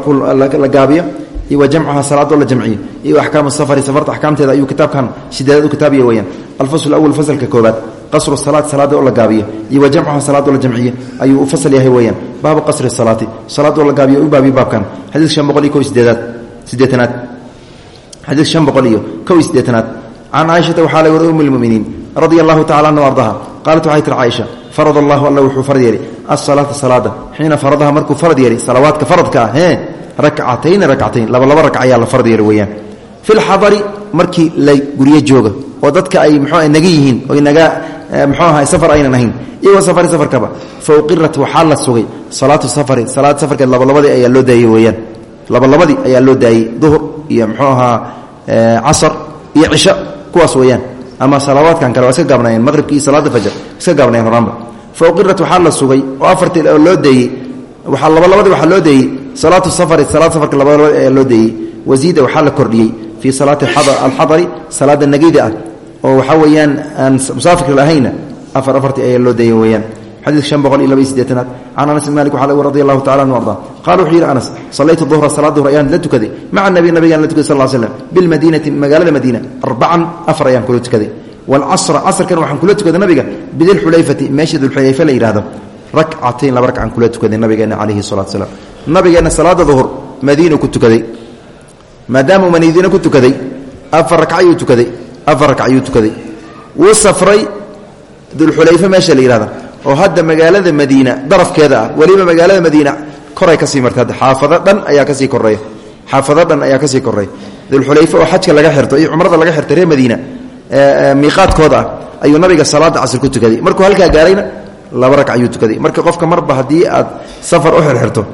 iyo wa jamcuha salaadoo la jamciyo iyo axkaamu safari safarta axkaamteeda ayuu kitaabkan sideedaad u kitaabiya weyaan alfasl awal fasalka koobaad qasru salaati salaada oo la gaabiyo iyo wa jamcuha salaadoo la jamciyo ayuu u yahay weyaan baabu qasri salaati salaadoo la gaabiyo u baabiyo baabkan. Xadiid shan boqol iyo ko sideedaad sideetanaad. Xadiid shan boqol iyo kow iyo can caaishata waxaa la wari um lmuminiin radia allahu tacala anhu ardaha qaalat waxay tiri caaisha farad allahu alla wuxuu farad yeelay asalaata salaada xiina faradaha markuu farad yeelay salawaadka faradka ah ee rakcatayn rakcatayn laba laba ragc ayaa la farad yeelay weyaan fi lxadari markii la guryo jooga oo dadka ay mxuu naga yihiin oy naga mxuu ahay safar aynan ahayn iyagoo safari safarkaba fa uqirat waxaa la sugay salaatu safari salaad safarkeed labalabadii ayaa loo daayey weyaan labalabadii ayaa loo daayey duhur iyo mxuu ahaa casar iyo cisho kuwaas weyaan ama salawaadkan kale waa iska gaabnaayeen maqribki iyo salaada fajr iska gaabnayen horaanba fa uqirat waxaa la sugay oo afartii oo loo deeyey waaa labalabadii waxaa loo deeyey salaatu safari salaad safarka labalabadi ayaa loo deeyey wasiida waxaa la kordhiyey fii salaati alxadari salaada nagida ah oo waxaa weeyaan aan musaafirka lahayna afar afartii ayaa loo deeyey weyaan xadiid shan boqol iyo laba iyo sideetanaad can anas bin malik waxa lagu radi allahu tacala anhu arda. Qala wuxuu yidhi anas sallaytu duhra salaad duhr ayaan la tukaday. Maca nabiy nabigaan la tukaday sal l slam bilmadiinati magaalada madiina arbacan afar ayaan kula tukaday. Waalcasra casrkan waxaan kula tukaday nabiga. Bidilxulayfati meesha dulxulayfa la yidhahdo rakcatayn laba ragcaan kula tukaday nabigeena calayhi salatu salaam. Nabigeenna salaada duhur madiinu ku tukaday. Maadaamuu madiina ku tukaday afar ragc ayuu tukaday. Afar ragc ayuu tukaday. Wuu safray. Dulxulayfe meesha la yihahda oo hadda magaalada madiina darafkeeda ah weliba magaalada madiina koray ka sii marta hadda. Xaafado dhan ayaa ka sii koreeya xaafado dhan ayaa ka sii koreeya dulxulayfe oo xajka laga xirto iyo cumrada laga xirtay reer madiina miiqaadkooda ah ayuu nabiga salaada casr ku tukaday. Markuu halkaa gaarayna laba ragc ayuu tukaday. Marka qofka marba haddii aad safar u xirxirto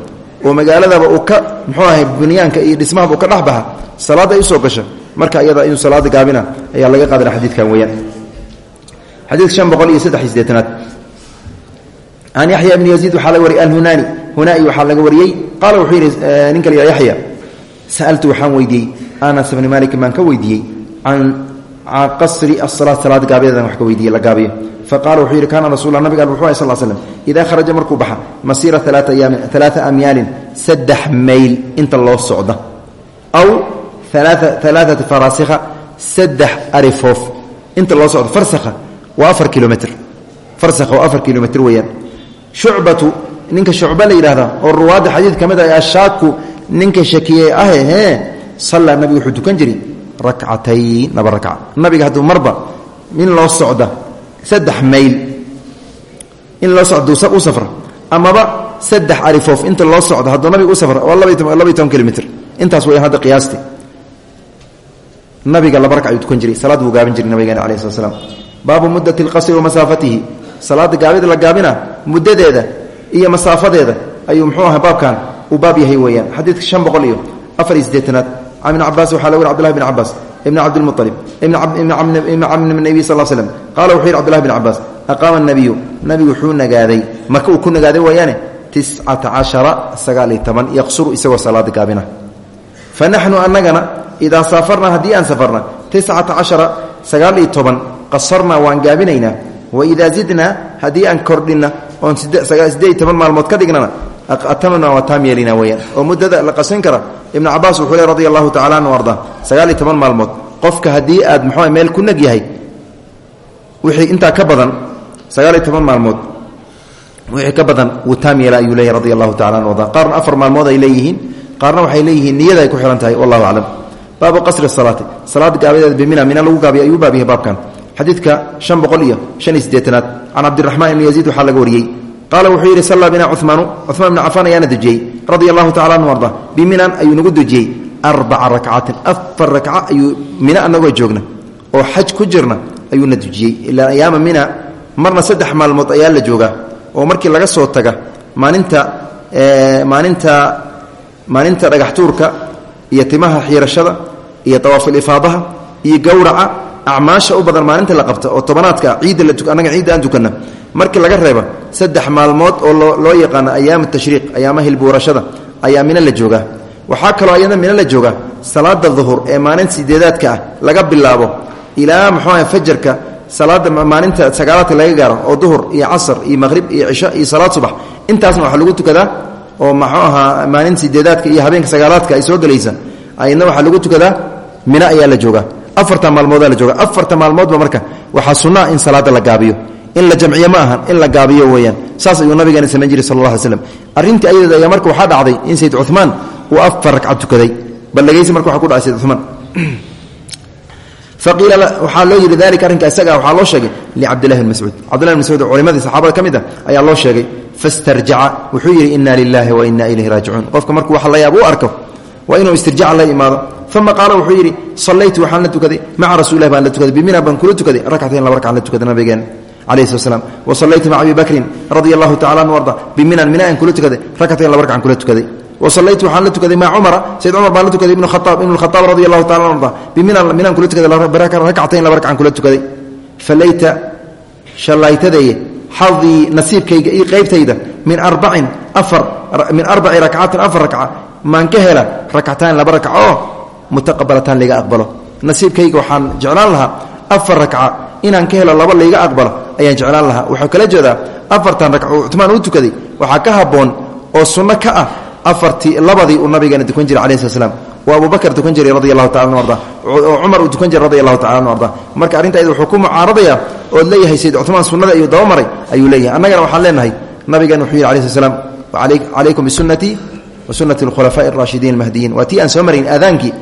oo magaaladaba uu ka muxuu ahay bunyaanka iyo dhismahaba uu ka dhex baxa salaadda ay u soo marka iyada inuu salaada gaabina ayaa laga qaadana xadiidkan weyaan xadiid shan boqol iyo saddex iyo sideetanaad can yaxya bni yaziid waxaa laga wariyay alhunaani hunaai waxaa laga wariyey qaala wuxuu yidhi ninka la yidhaha yaxya sa'altu waxaan weydiiyey. Anas bni malikin baan ka weydiiyey can qasri asalaat salaad gaabiyadan wax ka weydiiyey la gaabiyo. Faqala wuxuu yidhi kaana rasul nabiga wuxuu ahay sal slm idaa kharaja markuu baxa masiira alaaa amyaalin saddex mayl inta loo socda. Aw alaaati faraasikha saddex arifoof inta loo socdo farsakha waa afar kilomitr farsakha waa afar kilomitr weeyaan shucbatu ninka shucba la yidhahda oo ruwaadda xadiid ka mid ah ashaaku ninka shakiyey ahe hee sallaa nabigu wuxuu tukan jiray rakcatayn laba rakca. Nabiga hadduu marba in loo socda saddex mayl in loo socdo u safra amaba saddex arifoof inta loo socdo hadduu nabiga u safra waa labaiy toban intaas weya hadda qiyaasti nabiga laba ayuu tukan jiray salaad buu gaabin jiray nabigeena alayh slat slam baabu muddati alqasri wa masaafatihi salaada gaabida la gaabina muddadeeda iyo masaafadeeda ayuu muxuu aha baabkan uu baab yahay weeyaan. Xadiidka shan boqol iyo afar iyo siddeetanaad can ibni cabaas waxaa la weri cbdullahi bn cabaas ibn cabdilmualib ibn camni nabiy sal slm qala wuxuu yidhi cbdullahi bn cabaas aqaama nabiyu nabigu wuxuu nagaaday maka uu ku nagaaday wayaane tiscata yaqsuru isagoo salaada gaabina. Fa naxnu annagana idaa saafarnaa haddii aan safarna tiscata cashara sagaal iyo toban qasarnaa waan gaabinaynaa wa idaa zidnaa haddii aan kordhinna oon sideed iyo maalmood ka dhignana atamna waa taam yeelina oo muddada la qasin kara ibnu cabaas wuxuu le radi allahu tacala arda sagaal iyo toban maalmood qofka haddii aad muxuu meel ku neg wixii intaa ka badan sagaal iyo toban maalmood wixii ka badan wuu taam yeela ayuu leeyahy radi allahu tacala afar maalmood ay leeyihiin qaarna waxay leeyihiin niyada ay ku xihan wallahu aclam. Baabu qasri salaati salaad gaabadeed bimina mina lagu gaabiya ayuu baab baabkan xadiidka shan boqol iyo shan iyo sideetanaad can cabdiraxmaan ibni yaziid waxaa laga wariyey. Qaala wuxuu yidhi sallaa bina cumaanu cumaan ibni cafaan ayaana dujiyey radia allahu tacala anhu arda. Biminan ayuu nagu dujiyey arbaca rakcatin afar rakca ayuu mina anagoo joogna. Oo xaj ku jirna ayuuna dujiyey ilaa ayaama mina marna saddex maalmood ayaa la joogaa. Oo markii laga soo taga maalinta maalinta maalinta dhagaxtuurka iyo timaha xiirashada acmaasha u badan maalinta la qabta oo tobanaadka ciidda anaga ciidda aan tukanna markii laga reeba saddex maalmood oo loo yaqaano ayaam tashriiq ayaamaha hilbuurashada ayaa mina la joogaa. Waxaa kaloo ayadna mina la joogaa salaada duhur ee maalin sideedaadka ah laga bilaabo ilaa muxuuaha fajarka salaada maalinta sagaalaadka laga gaaro oo duhur iyo casr iyo maqhrib iyo cisho iyo salaad subax. Intaasna waxaa lagu tukadaa oo muxuu ahaa maalin sideedaadka iyo habeenka sagaalaadka ay soo gelaysa ayadna waxaa lagu tukadaa mina ayaa la joogaa afarta maalmoodaa la jooga afarta maalmoodba marka waxaa sunnaa in salaada la gaabiyo. In la jamciyo ma ahan in la gaabiyo weeyaan. Saas ayuu nabigeena samayn jiray sal alay slam arrintii ayaa marka waxaa dhacday in sayd cumaan uu afar ragcad tukaday. Bal dhegaysi marka waxa ku dhacay sayd cumaan faqiila waxaa loo yidhi dalika arrinka isaga waxaa loo sheegay licabdillahi bn mascuud. Cabdillahi bn mascuud oo culimadii saxaabada ka ah ayaa loo sheegay fastarjaca. Wuxuu yidhi inna lilahi wa inna ilayhi raajicuun. Qofka markuu wax la yaab arko waa inuu istirjaca la imaado. Uma qaala wuxuu yidhi sallaytu waxaan la tukaday maca rasulilah baan la tukaday bimina baan kula tukaday rakcatayn laba rakcan la tukaday nabigeena calayhi slat slam wa sallaytu maca abi bakrin radia allahu tacala anu arda biminan mina aan kula tukaday rakcatayn laba rakcan kula tukaday. Wa sallaytu waxaan la tukaday maca cumara sayd cumar baan la tukaday ibnu khaaab ibnu khataab radia allahu tacala anu arda biminan minaan kula tukaday rakcatayn laba rakcan kula tukaday. Falayta shallaytadeeye xadii nasiibkayga iyo qaybtayda min arbacin afar min arbaci rakcatin afar rakca maan ka hela rakcataan laba rakca oo mutaqabalataan layga aqbalo. Nasiibkayga waxaan jeclaan lahaa afar rakca inaan ka helo laba layga aqbalo ayaan jeclaan lahaa. Wuxuu kala jeedaa afartan rakc uu u tukaday. Waxaa ka habboon oo sunno ka ah afartii labadii uu nabigeena tukan jiray calayi slat slam oo abubakar tukan jiray radi allahu tacala arda. Oo cumar jiray radi allahu tacala arda. Marka arrinta ayada wuxuu ku mucaaradayaa leeyahay sayd cumaan sunnada ayuu dabamaray ayuu leeyahay. Annagana waxaan leenahay nabigeena wuxuu yidhi alai slat slam calaykum wa sunnati alkhulafaa'i alraashidiin almahdiyiin waa tii aan soo marayn aadaankii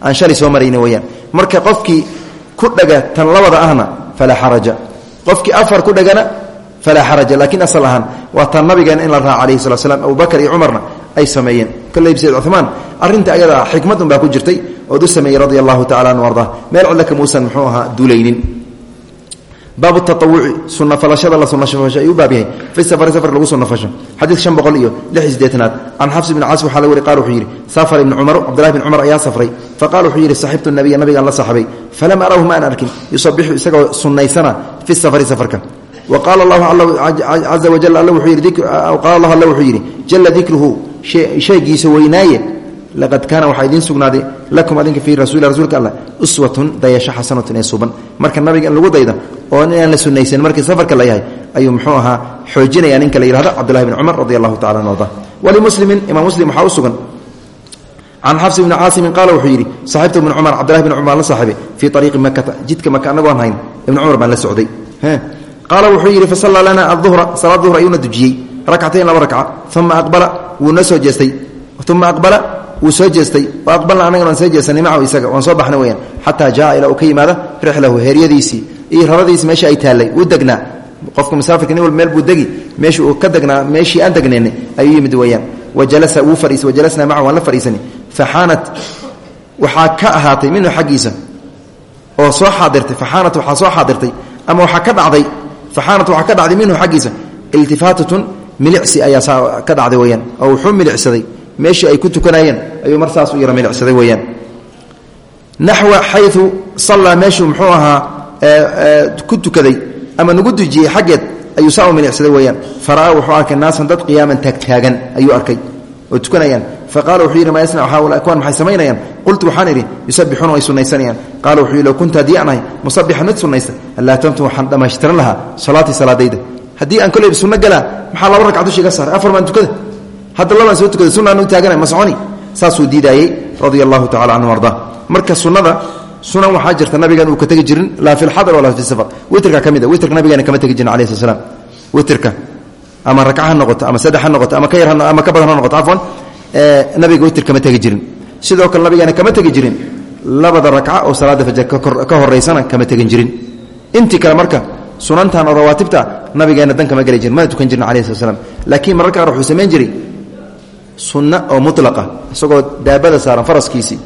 aan shalay marka qofkii ku dhaga tan labada ahna falaa xaraja qofkii afar ku dhagana falaa xaraja laakiin asal ahaan waa tan nabigeena in la raaca calayhi salat slam abubakar iyo cumarna ay sameeyeen. Kolleyb sayd cumaan arrinta ayada xikmad un baa ku jirtay ood u sameeyey radia allahu tacala anu arda meel cidla baabu taawuci sunafalashada la sunafasho ayuu baab yahay. Fi safari safar lagu sunafasho xadiid shan boqol iyo lix sideetanaad can xafs ibni caas waxaa la wari qaal wuxuu yidhi safar ibni cumar cabdillahi bn cumar ayaa safray. Faqala wuxuu yidhi saxibtu nabiya nabigaan la saxbay falam arahu ma aan arkin. Yusabixu isagoo sunnaysana fi safari safarka. Wa qaala allahu caza wajal qaala allahu alla wuxuu yidhi jalla dikruhu sheegiisa weynaaye laqad kaana waxaa idiin sugnaaday lakum adinka fii rasuuli rasuulka alla uswatun dayasho xasanatun ee suban marka nabiga in lagu dayda oo inaan la sunaysan markii safarka la yahay ayuu muxuu ahaa xoojinaya ninka la yihahdo cabdullahi bni cumar radi allahu tacala an arda walimuslimin imaam muslim waxaa u sugan can xafs bni caasimin qaala wuxuu yidhi saxibtu ibni cumar cabdillahi bni cumar baan la saaxibay fii ariiqi makata jidka maka anagoo aan hayn ibni cumar baan la socday qaala wuxuu yidhi fasallaa lana aduhra salaad duhr ayuuna dujiyey rakcatayn laba rakca uma aqbala wuu noo soo jeestay uma aqbala wuu soo jeestay. Aqbalna anagana waan soo jeesanay macahu isaga waan soo baxna weyaan xataa jaa ilaa uu ka yimaada rixlahu heeryadiisii. Iyo meesha ay taallay uu degnaa. Qofka musaafirka nin meel buu degi meesha uu ka degnaa meeshii aan degnaynay ayuu yimid weyaan wajalasa wuu fadhiisay wajalasnaa macahu waan la fadhiisanay. Faxaanat waxaa ka minhu xaggiisa oo soo xaadirtay. Faxaanat waxaa soo xaadirtay ama waxaa ka dhacday faxaanat waxaa ka dhacday minhu xaggiisa. Iltifaatatun milicsi ayaa ka dhacday weyaan oo wuxuu meeshii ay ku tukanayeen ayuu mar saas u yara milicsaday weyaan naxwa xayu sallaa meeshuu muxuu ahaa ku tukaday ama nagu dujiyey xaggeed ayuu saa u milicsaday weyaan fara'a wuxuu arkay naasan dad qiyaaman taagtaagan ayuu arkay oo tukanayaan. Faqala wuxuu yidhi maa yasnacu haula kuwan maxay samaynayaan? Qultu waxaan idhi yusabixuuna way sunnaysanayaan qaala wuxuu yidhi kunta haddii aan ahay musabixan mid sunnaysta waxaan dhammaystiran lahaa salaatii salaadayda. Haddii aan koleyba sunno galaa maxaa laba ragca dusha iga saaray afar baan tukada hadda labaan soo tukada sunaan u taagana ma soconi. Saasuu diidaayey radia allahu tacala marka sunnada sunan waxaa jirta nabigan uu ka tegi jirin laa fi lxadar walaa fi safar. Witrka ka a witrka nabigeena kama tegi jirin alayh slam witrka ama rakca ha noqoto ama saddex noqoto ama ka ama ka noqoto cafwan nabiga witir kama tegi jirin. Sidoo kale nabigeena kama tegi jirin. Labada rakca oo salaada fajr ka horeysana kama tegin jirin. Intii kale marka sunantan rawaatibta nabigeena dan kama geli jirin mana tukan jirin alayhi slat slam laakiin mararka qaar wuxuu jiray sunno oo mutlaqa isagoo daabada saaran faraskiisii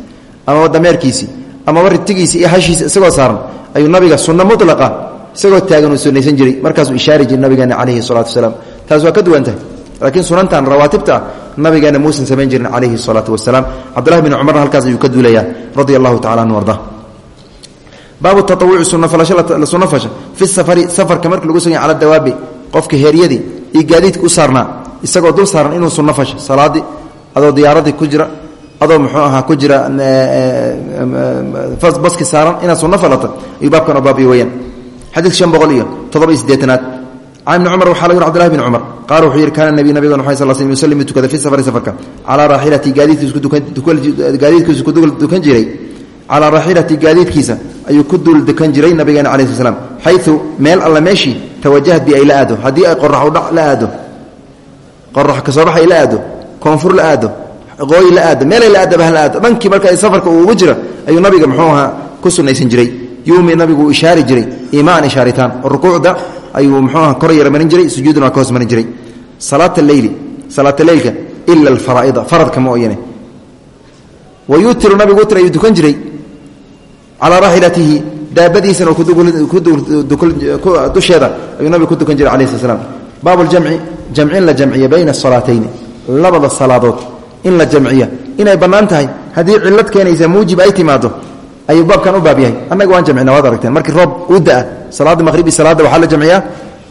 amaba dameerkiisii amaba ritigiisii iyo hashiisi isagoo saaran ayuu nabiga sunno mutlaqa isagoo taagan uu sunaysan jiray. Markaasuu ishaari jiray nabigeena calayhi salaatu wasalaam. Taas waa ka duwantahay laakiin sunantan rawaatibta ah nabigeena muusan samayn jirin calayhi salaatu wasalaam. Cabdullahi bin cumarna halkaas ayuu ka duulayaa radia allahu tacala anhu arda baabu taawuci sunafasha fasha. Fi safari safarka marka lagu suganya cala dawaabi qofka heeryadii iyo saarnaa isagoo dul saaran inuu sunno fasho salaadii adoo diyaaradii ku jira adoo muxuu ahaa ku jira baski saaran inaad sunno falata ayuu baabkan oo baabiyo weyaan xadiidka shan boqol iyo toddoba iyo siddeetanaad. Can ibni cumar waxaa laga yuri cbdullahi bn cumar qaala wuxuu yidhi kaana nabiy nabigan waxay sal slm yusallimu tukada fi safari safarka calaa raaxilati gaadiidkiisu ku dukan jiray calaa raaxilati gaadiidkiisa ayuu ku duul dukan jiray nabigeena cala sl slam xayu meel alla meeshii tawajahad bi ay la aado haddii ay qoraxudhac la aado qorax ka soo bax ay la aado koonfur la aado qooyi la aado meelay la aadaba hala aado. Dhankii marka safarka ugu jira ayuu nabiga muxuu ahaa ku sunaysan jiray. Yuumi nabigu ishaari jiray imaan ishaaritaan rukuucda ayuu muxuu aha kor yara marin jiray sujuuduna waa ka jiray. Salaata leyli salaata leylka ila alfaraa'ida faradka ma oyane wa yuutiru nabigu utir dukan jiray. Calaa raaxilatihi daabadiisana dusheeda ayuu nabigu ku dukan jiray alayh sl slam baabu ljamci jamcin la jamciya bayna asalaatayni labada salaadood in la jamciya inay bannaan tahay haddii cilad keenaysa muujib ay timaado ayuu baabkan u baab yahay. Annaga waan jamcina waad aragteen. Markii roob uu da'a salaadda maqhribi salaadda waxaa la jamciyaa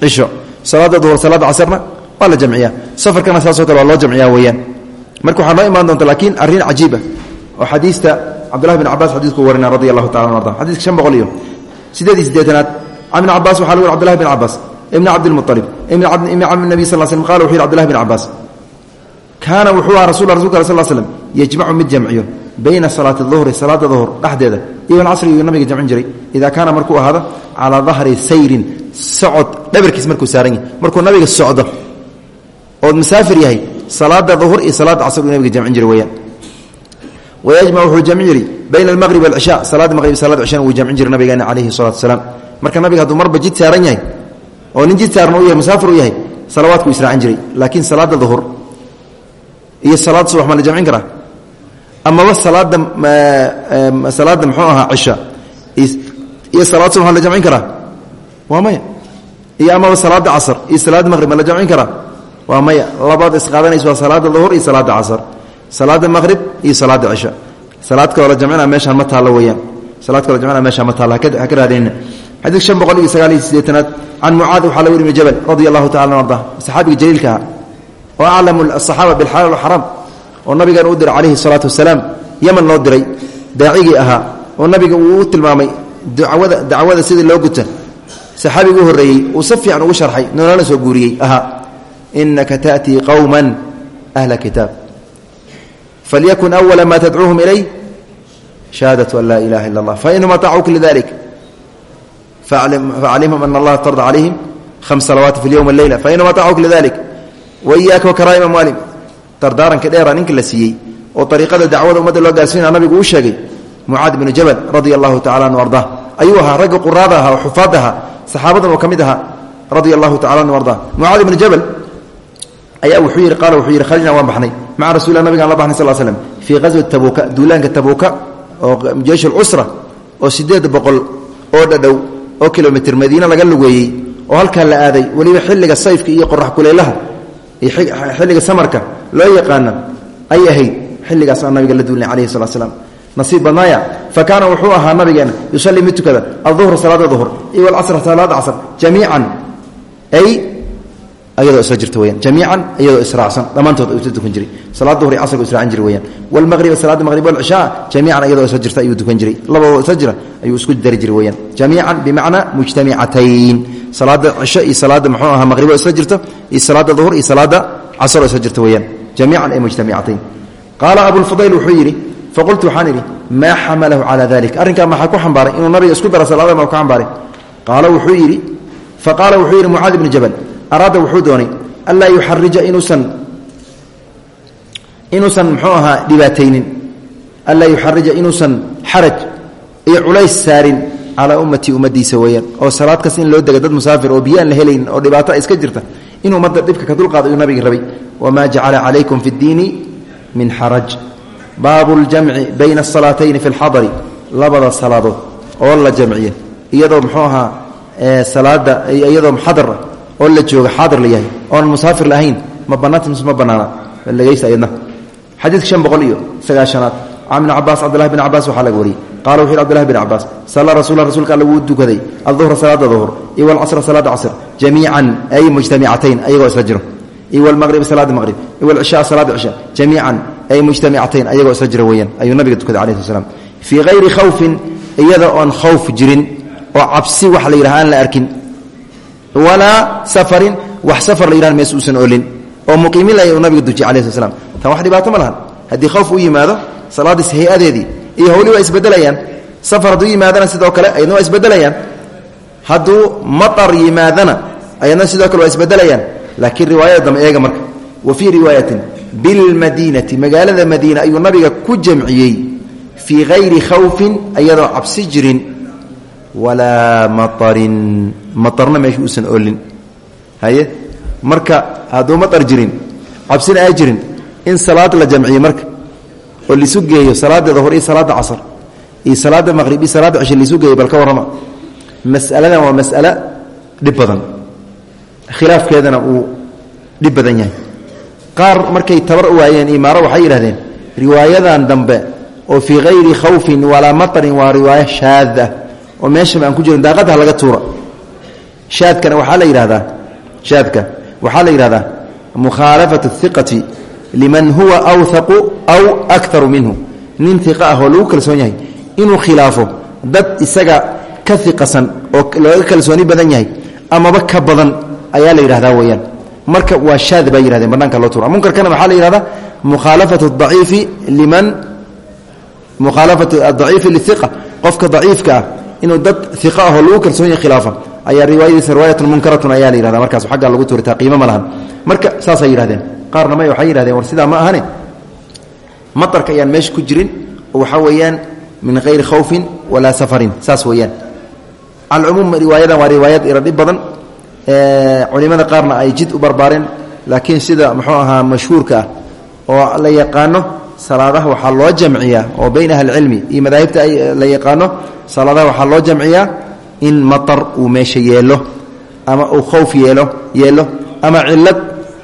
cisho. Salaadda duhur salaadda casarna waa la jamciyaa safarkana saasoo kale waa loo jamciyaa weeyaan. Marka waxaa noo imaan doonta laakiin arrin cajiiba oo xadiista cabdullahi bin cabbaas xadiisku warina radi allahu tacala an arda. Xadiiska shan boqol iyo sideed iyo siddeetanaad can ibni cabbaas waxaa lagu yhi cbdullahi bin cabbaas ibni cabdilmualib cbdullahi bin cabbaas kaana wuxuu aha rasul rasulka sal slm yajmacu mid jamciyo bayna salaati duhri salaada duhur dhexdeeda iyo alcasri iyuu nabiga jamcin jiray. Idaa kaana markuu ahaado calaa dahri sayrin socod dhabarkiis markuu saaran yahay markuu nabiga socdo ood musaafir yahay salaada duhur iyo salaada casr uu nabiga jamcin jiray weyaan wayajmac wuxuu jamcin jiray bayna almaqrib walcisha salaada maqrib salada cishana wuu jamcin jiray nabigeena calayhi salatu wasalaam marka nabiga hadduu marba jid saaran yahay oo nin jid saaran u yahay musaafir u yahay salawaadku israacin jiray. Laakiin salaada duhur iyo salaada subax ma la jamcin karaa? Amaba salaada salaada muxuu ahaa cisha? Iyo salaad subax la jamcin karaa? Waa maya. Iyo amaba salaada casr iyo salaada maqrib ma la jamcin karaa? Waa maya. Labaad isqaadanaysa waa salaada duhur iyo salaada casr salaada maqrib iyo salaada cisha. Salaad kaloo la jamcina meeshaan ma taallo weeyaan salaad kaloo jamcina meeshaan ma taallo haka raadinina xadiidka shan boqol iyo sagaal iyo siddeetanaad can mucaad waxaa wari ibn jabal radia allahu tacala an arda saxaabiga jaliilka ahaa oo aclamu asaxaaba bilxalaal waxaraam oo nabigan u diray calayhi salaatu wasalaam yaman loo diray daacigii ahaa oo nabiga uu u tilmaamay dacwada dacwada sidii loo guta saxaabigu u horreeyey uu si fiican ugu sharxay noolana soo guuriyey. Ahaa inaka ta'tii qowma ahla kitaab. Falyakun awala ma tadcuuhum ilay shahaadatu an laa ilaha illa allah. Fainhum ataacuuka lidalik faclimhum ana allaha tarda calayhim hams salawaati fi lyowm alleyla fainhum ataacuuka lidalik waiyaaka wakaraaim amwaalim dardaaranka dheera ninka la siiyey oo ariiqada dacwada ummadda loo gaarsiinaya nabigu uu sheegay mucaad binu jabal radia allahu tacala anu arda ayuu ahaa ragga quraada ahaa oo xufaad ahaa saxaabadan oo ka mid ahaa radia allahu tacala anu arda mucaad ibnu jabal ayaa wuxuu yidhi qaala wuxuu yidhi kharajna waan baxnay maca rasulilah nabigaan la baxnay sal slm fii qaswati tabuuka duulaanka tabuuka oo jeysh alcusra oo sideed boqol oo dhadhow oo kilomitr madiine laga lugeeyey oo halkaa la aaday weliba xilliga sayfka iyo qorax kulaylaha iyo xilliga samarka loo yaqaana ay ahayd xilligaas aan nabiga la duulnay calayhi salatu slam nasiib badnaaya fa kaana wuxuu ahaa nabigeena yusallii mid tukada alduhra salaada duhr iyo walcasra salaada casr jamiican ay ayadoo isla jirta weyaan jamiican iyadoo israacsan. Dhammaantood ayuu tukan jiray. Salaad duhri casrgu israacan jiray weyaan walmaqriba salaada maqrib walcishaa jamiican iyadoo isla jirta ayuu tukan jiray. Labadoo isla jira ayuu isku dari jiray weyaan jamiican bimacnaa mujtamicatayn salaada cisho iyo salaada muxuu ahaa maqribo isla jirta iyo salaada duhur iyo salaada casroo isla jirta weyaan jamiican ay mujtamicatayn qaala abulfudayl wuxuu yidhi faqultu waxaan idhi maa xamalahu calaa dalik arrinkaa maxaa ku xambaaray? Inuu nabiga isku daro salaada ma ku xambaaray? Qaala wuxuu yidhi faqaala wuxuu yidhi araada wuxuu doonay anlaa yuxarija inuusan inuusan muxuu ahaa dhibaataynin. Anlaa yuxarija inuusan xaraj iyo culays saarin calaa ummatii ummadiisa weeyaan. Oo salaad kas in loo dega dad musaafir oo biyo aan la helayn oo dhibaato iska jirta in ummadda dhibka ka dulqaado ayuu nabigi rabay. Wamaa jacala calaykum fi ddiini min xaraj. Baabu ljamci bayna asalaatayni fi lxadari labada salaadood oo la jamciya iyadoo muxuu ahaa salaada iyadoo xadar ah oo la jooga xaadir la yahay oon musaafir lahayn ma banaanta mise ma dhegaysta ayadna. Xadiidka shan boqol iyo sagaashanaad. Can ibni cabaas cabdillahi bn cabaas waxaa laga wariyey. Qala wuxu yhi abdillahi bn cabaas sallaa rasuula rasuulka alla wuu dukaday. Alduhra salaada duhr iyo walcasra salaada casr. Ay mujtamicatayn ayagoo isla jiro. Iyo walmaqrib salaada maqrib. Iyo walcishaa salaada cisha jamiican ay mujtamicatayn ayagoo isla jira weeyaan. Nabiga dukaday alayhi slam fii hayri iyada oon khawf jirin oo cabsi wax la yidhaha la arkin walaa safarin wax safar la yidhaha mees uusan oolin. Oo muqiimin lay uu nabiga dujiyay alayhi slam tan wax dhibaato ma lahan. Haddii khawf u yimaado salaadiis hay'adeedii iyo howlii waa isbedelayaan safar hadduu yimaadana sidoo kale ayadna waa isbedelayaan hadduu matar yimaadana ayadna sidoo kale waa isbedelayaan laakiin riwaayada dambe eega marka. Wa fii riwaayatin bilmadiinati magaalada madiina ayuu nabiga ku jamciyey. Fii hayri khawfin ayadoo cabsi jirin walaa maarin maarna meesha uusan oolin. Haye? Marka hadduu maar jirin cabsina aa jirin in salaad la jamciyo marka oo lisu geeyo salaada duhur iyo salaada casr iyo salaada maqrib iyo salaada cishe lisu geeyo bal ka warrama. Mas'aladan waa mas'alo dhib badan. Khilaafkeedana uu dhib badan yahay. Qaar markay tabar waayeen imaaro waxay yidhahdeen riwaayadan dambe oo fii hayri khawfin walaa matarin waa riwaayo shaad oo meeshaba aan ku jirin daaqadha laga tuura shaadkana waxaa la yidhahdaa shaadka waxaa la yidhahdaa mukhaalafatu hiqati liman huwa awhaqu aw akaru minhu. Nin iqa ah oo lagu kalsoon yahay inuu khilaafo dad isaga ka iqasan oo laga kalsooni badan yahay amaba ka badan ayaa la yidhahdaa weyaan marka waa shaad baa yihahdeen banaanka loo tuura munkarkana waxaa la yihahdaa mukhaalafatu daciifi liman mukhaalafatu adaciifi liiqa qofka daciifka ah inuu dad iqa ahoo lagu kalsoon yahay khilaafa ayaa riwaayadiisa riwaayatun munkaratun ayaa la yihahda markaas aggaa lagu tuuritaa qiimo ma lahan. Marka saasay yihahdeen qaarna may waxay yihahdeen war sidaa ma ahane? Matarka ayaan meesha ku jirin oo waxaa weeyaan min hayri khawfin walaa safarin. Saas weeyaan. Calcumuum riwaayadan waa riwaayad ira dhib badan. Culimada qaarna ay jid u barbaareen laakiin sida muxuu ahaa mashhuurka ah oo la yaqaano salaadaha waxaa loo jamciyaa oo bayn ahlicilmi iyo madaahibta ay la yaqaano salaadaha waxaa loo jamciyaa in matar uu meesha yeelo ama uu khowf yeelo yeelo ama cilad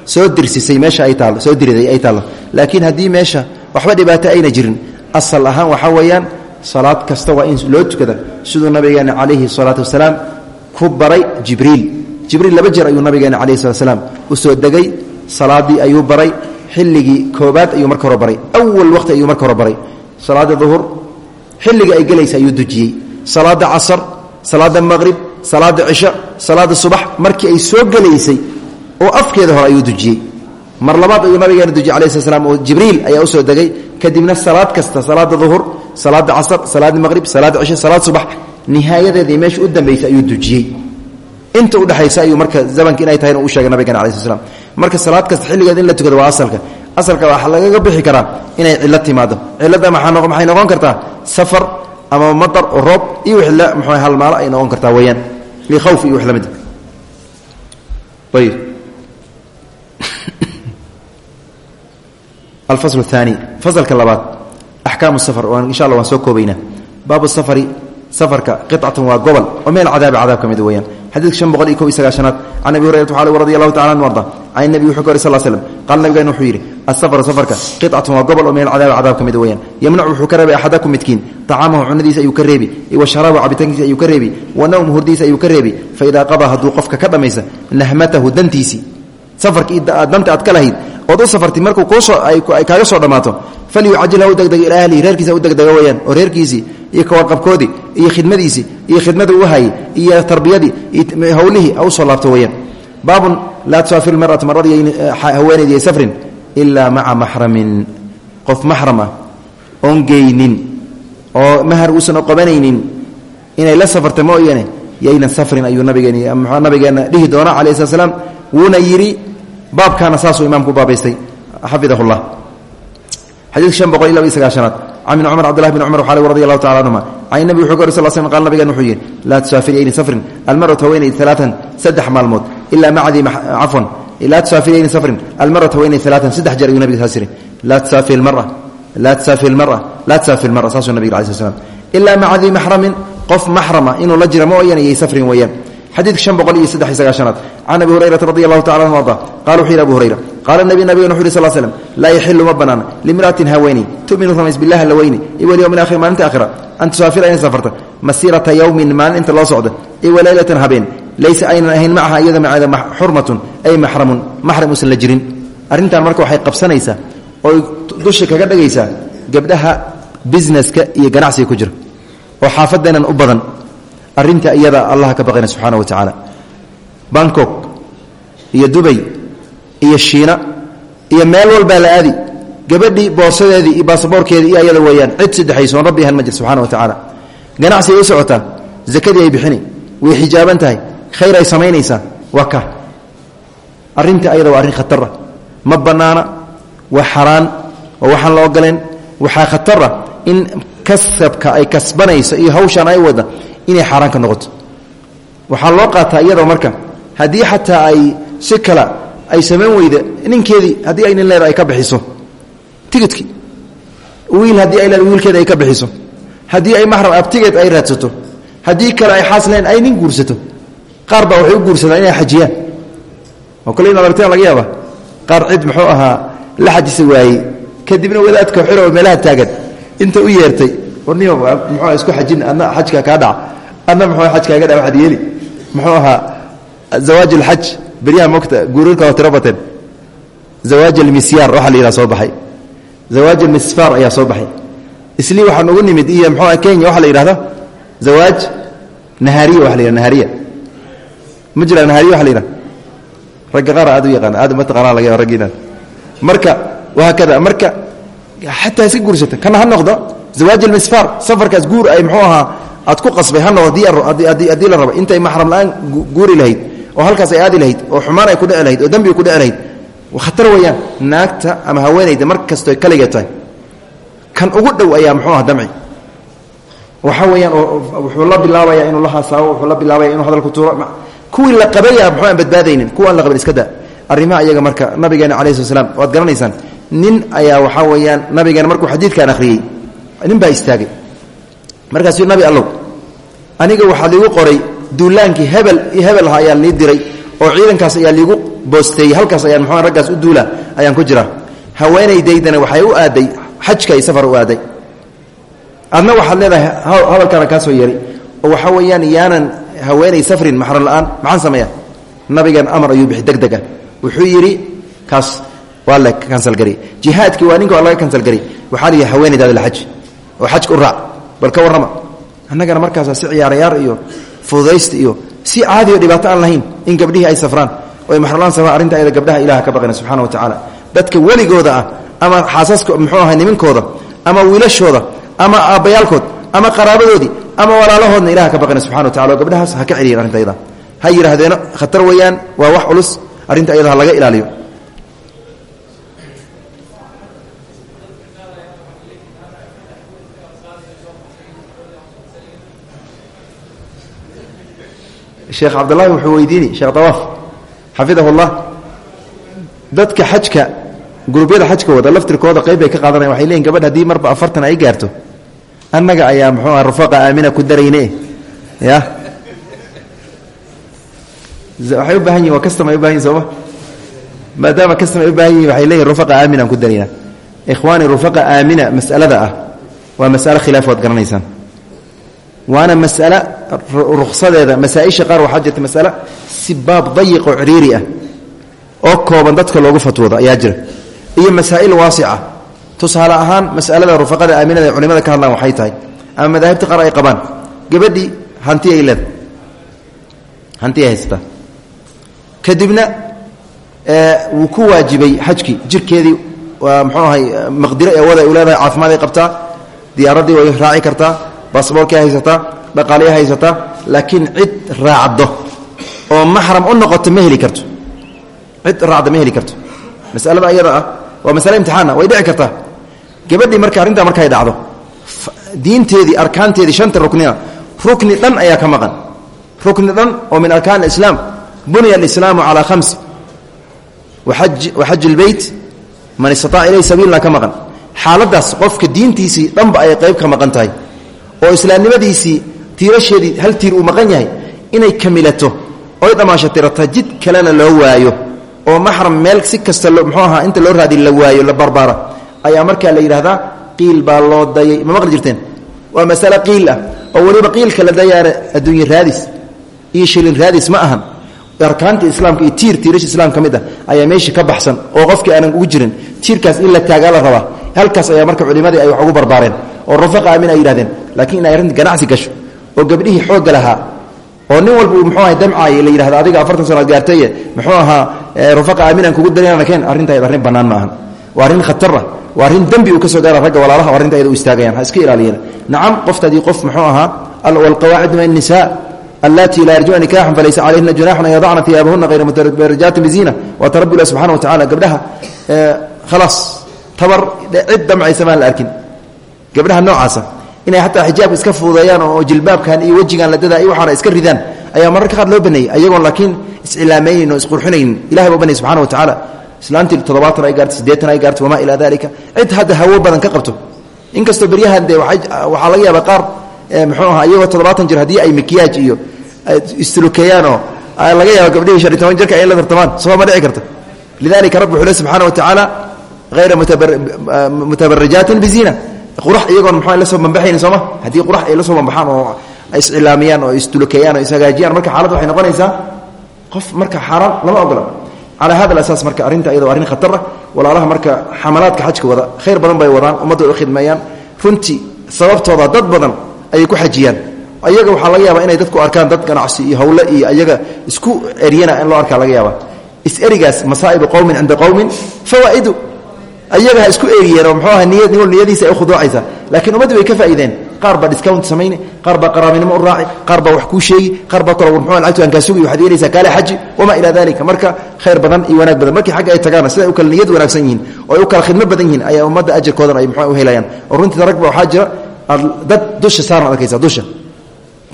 soo dirsisay meesha ay taallo soo diriday ay taallo. Laakiin haddii meesha waxba dhibaato ayna jirin asal ahaan waxaa weeyaan salaad kasta waa in loo tukada. Siduu nabigeena calayhi salaatu wasalaam ku baray jibriil. Jibriil laba jeer ayuu nabigeena calayhi salatu wasalaam u degay salaaddii ayuu baray xilligii koobaad ayuu marka hore baray. Awal waqti ayuu marka hore baray. Salaada duhur xilliga ay gelaysa ayuu dujiyey salaada casar salaada maqrib salaada cisho salaada subax markii ay soo gelaysay oo afkeeda hore ayuu dujiyey mar labaad ayuu nabigeena dujiyey alai sl slam oo jibriil ayaa u soo degay. Kadibna salaad kasta salaada duhur salaada casar salaada maqrib salaada cisho salaad subax nihaayadeedii meesha u dambaysay ayuu dujiyey inta udhexaysa ayuu marka zamanka inay tahay u sheegay nabigeena alai sl marka salaad kasta xilligeed in la tukado waa asalka. Asalka waxa lagaga bixi karaa inay cillo timaado. Cilada maxay noqon kartaa safar ama madar oo roob iyo w mxu halmaalo ay noqon kartaa weyaan likhawf iyo wax la mid ayb alfasl اthaani fasalka labaad. Axkaam safar insha alla waan soo koobaynaa baabu safari safarka qiطcatan waa gobol. Oo meel cadaabi cadaab ka mid xadiidka shan boqol iyo kob iyo sagaashanaad can abi hurayrata waxaa radi allahu tacala anu arda can nebi wuxuu ka wari sal slm qaala nabigeena wuxuu yidhi asafaru safarka qicatun waa gobol oo meel cadaabi cadaab ka mid weyaan yamnacu wuxuu ka reebay axadakum midkiin tacaamahu cunadiisa ayuu ka reebi wa sharaabahu cabitaankiisa ayuu ka reebi wa nawmu hurdiisa ayuu ka reebi faidaa qadaa hadduu qofka ka dhammaysa nahmatahu dantiisii safarkii danta aad ka lahayd ood u safartay markuu kaaga soo dhammaato falyucajil ha u degdega ilaa reerkiisa u degdega weyaan oo reerkiisii iyo kawarqabkoodii iyo khidmadiisii iyo khidmada uu hayay iyo tarbiyadii iyo howlihii ha u soo laabto weyaan baabun laa tusaafiru maratu maradii haweenaydii safrin ilaa maca maxramin qof maxram ah oon geynin oo mahar uusan oqobanaynin inay la safarta mooyane yayna safrin ayuu nabigeen nabigeenna dhihi doona calayi slat wuuna yidhi baabkaana saasuu imaamku baabaystay. Xafidahu llah xadiidka shan boqol iyo laba iyo sagaashanaad. Can ibni cumar cbdillahi bn cumar waxaa lg radi allahu tacala anhuma can nabi wuxuu ka ori sal slm qal nabigan wuxuu yidhi laa tusaafir yayni safrin almaratu haweeney alaaan saddex maalmood ilaa macdii cafwan laa tusaafir yayni safrin almaratu haweeney alaaan saddex jeer ayuu nabiga saas yidhi laa tusaafi lmara laa tusaafi lmara laa tusaafi lmara saasuu nabiga alai sl slam ilaa maca dii maxramin qof maxrama inuu la jira mooyaan iyay safrin weeyaan xadiidka shan boqol iyo saddex sagaashanaad can abi hurayrata radi allahu tacala anu arda qala wuxuu yidhi abu hurayra qaala nabi nabigan wuxu yhi sal slm laa yaxilu ma banaana limra'atin haweeney tuminu rumays billahi alla weyni iyo walyowmi akhir maalinta aakhira an tusaafira inay safarta masiirata yowmin maalin inta loo socda iyo walaylatan habeen laysa aynan ahayn macaha iyada maceeda xurmatun ay maxramun maxram uusan la jirin arrintan marka waxay qabsanaysaa ooy dusha kaga dhagaysaa gabdhaha busineska iyo ganacsiga ku u badan arrinta iyada allah ka baqayna subxaana wa tacaala bangkok iyo dubay iyo shiina iyo meel walbaa la aadi. Gabadhii boorsadeedii iyo baasaboorkeedii iyo ayada weeyaan cid saddexayso oon rabbi ahan ma jir subxana wa tacaala ganacsigay u socotaa zakadii ay bixini way xijaaban tahay khayr ay samaynaysaa waa ka. Arrinta ayada waa arrin khatara. Ma bannaana waa xaraan oo waxaan la ogoleen waxaa khatara in kasabka ay kasbanayso iyo hawshaan ay wada inay xaaraan ka noqoto. Waxaa loo qaataa iyadoo marka haddii xataa ay si kala ay samayn weyda ninkeedii haddii ay nin ay ka bixiso tigidkii wiil haddii ay leeda wiilkeeda ay ka bixiso haddii ay maxram abtigeed ay raadsato haddii kale ay xaas ay nin guursato qaar baa waxay u inay xajiyaan. Oo kale inaad aragteen laga yaaba qaar cid muxuu ahaa la xajisa waayey kadibna wadaadka xiro meelaha taagan inta u yeertay isku xajin adna xajka kaa dhaca adna muxuu xajkaaga dhaca waxaad yeeli muxuu ahaa zawaaj alxaj beryaha mogta guurarka oo tiro bateen. Zawaaj almisyaar waxaa la yidhaha soo baxay. Zawaaj almisfaar ayaa soo baxay. Islii waxaan ugu nimid iyo muxuu kenya waxaa la yidhahda zawaaj nahaariya waxa la yidhahda nahaariya. Ma jira nahaariya waxa la yidhahda ragga qaar aad u yaqaan aad uma taqaanaa laga yaaba raggiina marka wahaakada marka xataa iska guursata kana ha noqdo zawaaj almisfaar safarkaas guur ay muxuu ahaa aad ku qasbay ha noqdo haddii la rabo intay maxram la'aan guuri lahayd oo halkaas ay aadi lahayd oo xumaan ay ku dhici lahayd oo dembi ku dhici lahayd khatar weeyaan naagta ama haweenayda mar kastoy kaligeed tahay. Kan ugu dhow ayaa muxuu aha damci. Waxa weeyaan wuxuu la bilaabaya inuu la hasaabo wuxuu la bilaabaya inuu hadalku tuuro kuwii la qabaya muxuu aan badbaadaynin kuwa aan la qaban iska da arrimaha iyaga marka nabigeena calayhi slat nin ayaa waxaa weeyaan nabigeena markuu xadiidkan akhriyey nin baa istaagay. Markaasuu nabi allow aniga waxaa liigu qoray duulaankii hebel hebel aha ayaa lii diray oo ciidankaas ayaa liigu boosteeyey halkaas ayaan muxuu raggaas u duula ayaan ku jira haweenaydaydana waxay u aaday xajka ay safar u aaday. Adna waxaad leedahay hadalkaana kaa soo yeeray oo waxaa yaanan haweenay safrin maxram la'aan maxaan sameeya nabigan amar ayuu bixi deg wuxuu yidhi kaas waa la kansalgaray jihaadkii waa ninka waa laga kansalgaray waxaa la yidhi haweenaydaada la xaj oo xajka u raac bal ka warrama. Annagana markaasaa si ciyaarayaar iyo fududaysta iyo si caadi o dhibaato aan lahayn in gabdhihii ay safraan oo ay maxramlaan safraan arrinta ayada gabdhaha ilaha ka baqana subxana wa tacaala dadka weligooda ah ama xaasaska muxuu ahay nimankooda ama wiilashooda ama aabbayaalkood ama qaraabadoodii ama walaalahoodna ilaha ka baqana subxana wa tacala oo gabdhahaas ha ka celiyin arrinta ayada. Ha khatar weeyaan waa wax culus arrinta ayada ha laga ilaaliyo sheekh cabdulahi wuxuu weydiini sheekh dawaaf xafidahu llah dadka xajka gurubyada xajka wada laftirkooda qayb bay ka qaadanayan waxay leeyiin gabadh haddii marba afartan ay gaarto annaga ayaa muxuu aha rufaqa aamina ku darayne ya? Waxay u baahan yihiin waa custom ay u baahan yihiin sooma maadaama custom ay u baahan yihiin waxay leeyihiin rufaqa aamina aan ku darayna. Ikhwaani rufaqa aamina mas'alada ah waa mas'alo khilaaf waad garanaysaan waana masale ruksadeeda masaaisha qaar waxaa jirta masale si baab dayiq oo ciriiri ah oo kooban dadka loogu fatwoodo ayaa jira. Iyo masaa'il waasica. Tusaale ahaan masalada waxay tahay ama madaahibta qaar ay qabaan hanti ay leeda hanti ay haysataa. Kadibna wuu ku waajibay xajkii jirkeedii waa mxuu ahay maqdiro ee wada u leedahay caafimaad ay qabtaa diyaaraddii way raaci kartaa basaboorkii haysataa dhaqaalii haysataa laakiin cid raacdo oo maxram u noqoto ma heli karto. Cid raacda ma heli karto. Masalada ayada ah. Waa masale imtixaana. Way dhici kartaa. Gabadhii marka arrintaa markay dhacdo diinteedii arkaanteedii shanta ruknina rukni dhan ayaa ka maqan. Rukni dhan oo min arkaan islaam bunya alislaamu calaa khams. Waxaj lbeyt man istaaa ilayh sabiilna ka maqan. Xaaladaas qofka diintiisii dhanba ay qayb ka maqan oo islaamnimadiisii tiirasheedii hal tiir uu maqan yahay inay kamilato oy dhammaashatirata jid kalena loo waayo oo maxram meel si kasta mxuu ahaa inta loo raadi la waayo la barbaara ayaa markaa la yidhahdaa qiil baa loo dayay ma maqli jirteen? Waa masale qiil ah oo weliba qiilka la dayaana adduunye raadis iyo shilin raadis ma ahan arkaanta islaamka iyo tiir tiirasha islaam ka mid ah ayaa meesha ka baxsan oo qofkii aanan ugu jirin tiirkaas in la taagaa la rabaa halkaas ayaa marka culimadii ay wax ugu barbaareen oo rafaqa aamin ay laakiin inay arrinta ganacsi gasho oo gabdhihii xoogga lahaa oo nin walba uu muxuu ahay damcaay la yidhahdo adiga afartan sanood gaartaye muxuu ahaa rafaqa aamin aan kugu darinana keen arrintayd arrin bannaan ma ahan waa arrin khatar ah waa arrin dembi uu ka soo gaara walaalaha o arrinta u istaagayaan iska ilaaliyeen. Nacam qoftaadii qof muxuu ahaa walqawaacid min annisaa allatii laa yarjuna nikaxan falaysa calayhina junaxun an yadacna iyaabahuna hayra mutabarrijaatin biziina waata rabbi wa tacala gabdhaha khalaas tabar cid damcaysa maan la gabdhaha noocaasa inay xataa xijaabka iska fuudeeyaan oo jilbaabkan iyo wejigan ladada iyo waxaana iska ridaan ayaa mararka qaar loo baneeyey ayagoon laakiin iscilaamaynin oo isqurxinaynin ilahay baa banayy subxana wa tacaala islaantii toddobaatan ay gaarto siddeetan ay gaarto wamaa ilaa dalika cid hadda hawo badan ka qabto inkastoo beryahan dee waxaa laga yaaba qaar muxuu ahaa iyagoo toddobaatan jir haddii ay mikiyaaj iyo istilukeeyaanoo laga yaaba gabdhihii shan iyo toban jirka ay la tartamaan soo ma dhici karta. Lidalika rabbi wuxuu le subxana wa tacaala hayra mutabarijaatin biziina qurax iyagoon muxuu la soo bambaxaynin sooma haddii qurax ay la soo bambaxaan oo iscilaamiyaan oo isdulukeeyaan oo ishagaajiyaan marka xaaladda waxay noqonaysaa qof marka xaaraan lama ogola calaa hada alasaas marka arrinta iyadoo arrin khatar ah walaalaha marka xamalaadka xajka wada khayr badan bay wadaan ummadooda u khidmeeyaan runtii sababtooda dad badan ayay ku xajiyaan. Ayaga waxaa laga yaabaa inay dadku arkaan dad ganacsi iyo hawle iyo ayaga isku eryana in loo arkaa laga yaaba is-erigaas masaa'ibu qowmin cinda qowmin fawaa'idu ayaga ha isku eriyeen oo mxuu aha niyad nin niyadiisa ay u khuduucaysaa laakiin ummaddii bay ka faa'iideen. Qaar baa discount samayni qaar baa qaraabinimo u raaci qaar baa wax kuu sheegi qaar baa kale mxuu lacagtu aan kaa sugi waxaad yeelaysaa kaale xaji wamaa ilaa dalika marka khayr badan iyo wanaag badan markii xagga ay tagaana siday u kale niyad wanaagsan yihiin oo ay u kala khidmo badan yihiin ayaa ummadda ajarkoodan ay muxuu u helayaan. Oo runtii rag ba waxaa jira dad dusha saaran arkaysa dusha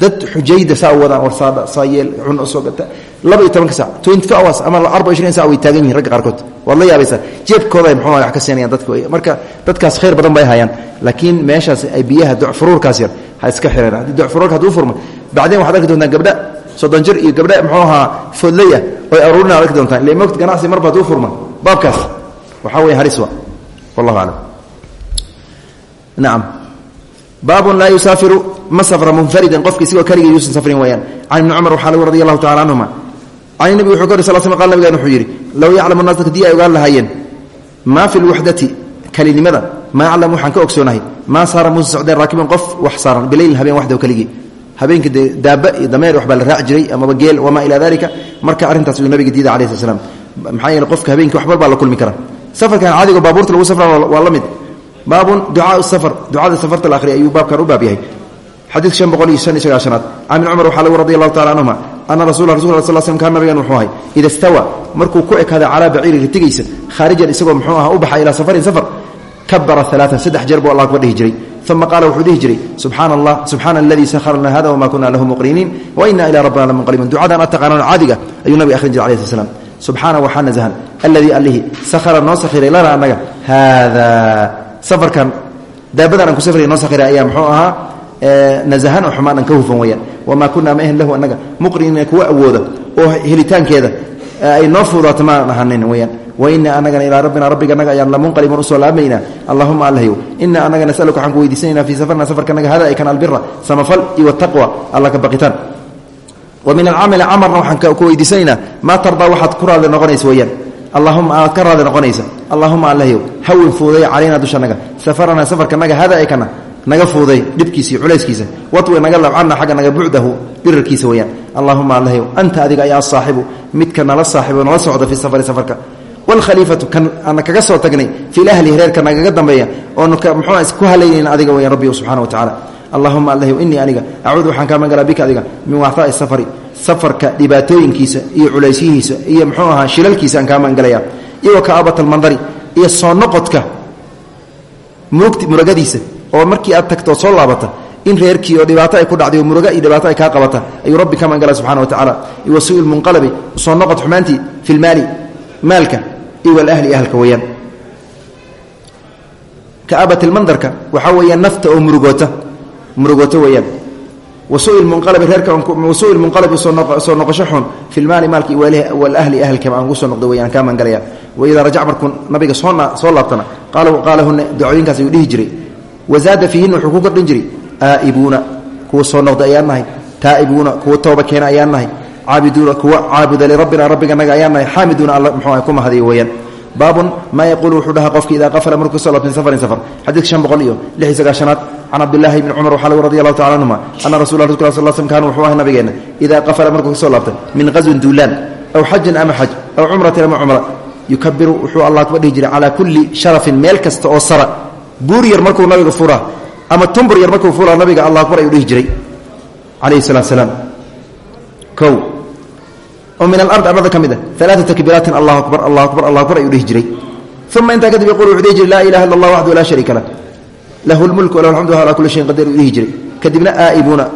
dad xujayda saa wadaan war saadha saa yeel cun soo gata. Laba iyo tobanka sac twenty four hours ama arba ishriin sac way taagan yihiin ragga qaarkood. Waad la yaabaysaa. Jeebkooda ay muxuu wax ka siinayaan dadka marka dadkaas khayr badan bay hayaan laakiin meeshaas ay biyaha ducfuruurkaas yar ha iska xireen. Haddii ducfuruurka hadduu furma bacdeen waxad arki doontaan gabdha soddon jir iyo gabdha muxuu ahaa foodley ah oy aruurina ad arki doontaan. Ila mogt ganacsi marba hadduu furma. Baabkaas waxaa weeye halis wa wallahu aclam nacam baabun laa yusaafiru ma safra munfaridan qofka isigoo keligii yuusan safrin weyaan can ibni cumar waxaa lagu radi allahu tacala canhuma can nabi wuxuu ka ori sal sl qal nabigan wuxuu yidhi low yaclamu naas haddii ay ogaan lahaayeen maa fi lwaxdati kelinimada maa yaclamu waxaan ka ogsoonahay maa saara muusa socdeen raakibin qof wax saaran bileylin habeen waxdaw keligii. Habeenka dee daaba iyo dameer wax baa la raaci jiray amaba geel wamaa ilaa dalika marka arrintaas uu nabiga diida alayh slat slam maxaa yeele qofka habeenkii wax barbaa la kulmi kara safarkan caadigo baabuurta lagu safra waa la mid baabun ducaau safar ducada safarta la akhriya ayuu baabkan u baab yahay. Xadiid shan boqol iyo shan iyo sagaashanaad. Can ibni cumar waxaa lagu radi allahu tacala canhuma ana rasula rasul sal slm kaan nabigan wuxuu ahay ida stawa markuu ku ekaaday calaa baciiri ritigaysa khaarijan isagoo muxuu aha u baxa ilaa safarin safar kabara alaaan saddex jeer buu allah akbar dhihi jiray. Uma qaala wuxuu dhihi jiray subxaana allah subxaana aladii sahara lana hada wama kuna lahu muqriniin wa ina ilaa rabbina lamunqalibuun ducadan ataqaanaan caadiga ayuu nabiga akhrin jiray alayh sl slam subxaana waxaa nasahan aladii alihi sahara noo sakhiray lana annaga haada safarkan daabadan aan ku safray noo sakhiray ayaa muxuu ahaa nasahan oo xumaan aan ka hufan weyaan wamaa kunaa ma ahin lahu annaga muqriniina kuwa awooda oo helitaankeeda ay noo fuudaato maan ahanin weyaan waina anagana ilaa rabbina rabbiga anaga ayaan lamunqalibun u soo laamaynaa allahuma allahyow ina anaga nasaluka waxaan ku weydiisanayna fii safarna safarkanaga hada ay kan albira samafal iyo wataqwa alla ka baqitaan. Wa min alcamali camarna waxaan ku weydiisanaynaa maa tardaa waxaad ku raadli noqonaysa allahuma aad ka raadli noqonaysa. Allahuma allahyow hawin fuuday calaynaa dushanaga safarana safarkanaga hada ay kana. Naga fuuday dhibkiisa iyo culayskiisa. Watwi naga labcana xagga naga bucdahu dhirarkiisa weyaan allahuma allahyow anta adiga ayaa asaaxibu midka nala saaxibo nala socda fi safari safarka. Wlkhaliifatu kan ana kaga soo tagnay fii ahlihi reerka nagaga dambeeya oonu mxuu isku halaynayn adiga weyan rabbi subxana wa tacala allahuma allahyow inii aniga acuudu waxaan kaa magangalaa bika adiga min safari safarka dhibaatooyinkiisa iyo culaysyihiisa iyo muxuu ahaa shilalkiisa aan kaa magangalaya iyo wa ka'aabat almandari iyo soo noqodka murugti muragadiisa oo markii aad tagto soo laabata in reerkii oo dhibaato ay ku dhacday oo muruga iyo dhibaato ay kaa qabata ayuu rabbi ka magangala subxana wa tacala iyo wa suui lmunqalabi soo noqod xumaantii fi lmaali maalka iyo walahli ahalka weeyaan. Ka'aabat almandarka waxaa weeyaan nafta oo murugoota murugoota weeyaan wasuui munqalabi soo noqosho xun fi lmaali maalki walahli ahalka aan ugu soo noqdo weyaan kaa magangalaya waidaa rajac markuu nabiga soo laabtana qaalahuna ducooyinkaas ayuu dhihi jiray. Wazaada fiihina wuxuu ku kordhin jiray aa'ibuuna kuwa soo noqda ayaan nahay. Taa'ibuuna kuwa tooba keena ayaan nahay. Caabiduuna kuwa caabuda lirabbina rabbiganaga ayaan nahay. Xaamiduuna alla muxuu ku mahadiyo weeyaan. Baabun maa yaquulu wuxuu dhahaa qofki idaa qafala markuu ka soo laabtay safarin safar. Xadiidka shan boqol iyo lix iyo sagaashanaad can cabdillaahi bni cumar waxaa lagu radi allahu tacala anhuma ana rasula rasulka sal slam kaana wuxuu ahay nabigeenna idaa qafala markuu ka soo laabtay min qaswin duulaan aw xajin ama xaj aw cumratin ama cumra yukabiru wuxuu allah kuba dhihi jiray kulli sharafin meel kasta oo sara buur yar markuu nabiga furaa ama tumbur yar markuu furaa nabiga allah akbar ayuu dhihi jiray calayhi salatu salaam min alard arlada ka mid a alaaa allahu akbar allahu akbar allahu akbar ayuu dhihi jiray uma intaa kadib yaqul wuxuu dhihi ilaha illa allah waxdu laa shariika lah lahu lmulku walahu alxamdu ala kulli shayin qadir uu dhihi jiray kadibna aa'ibuuna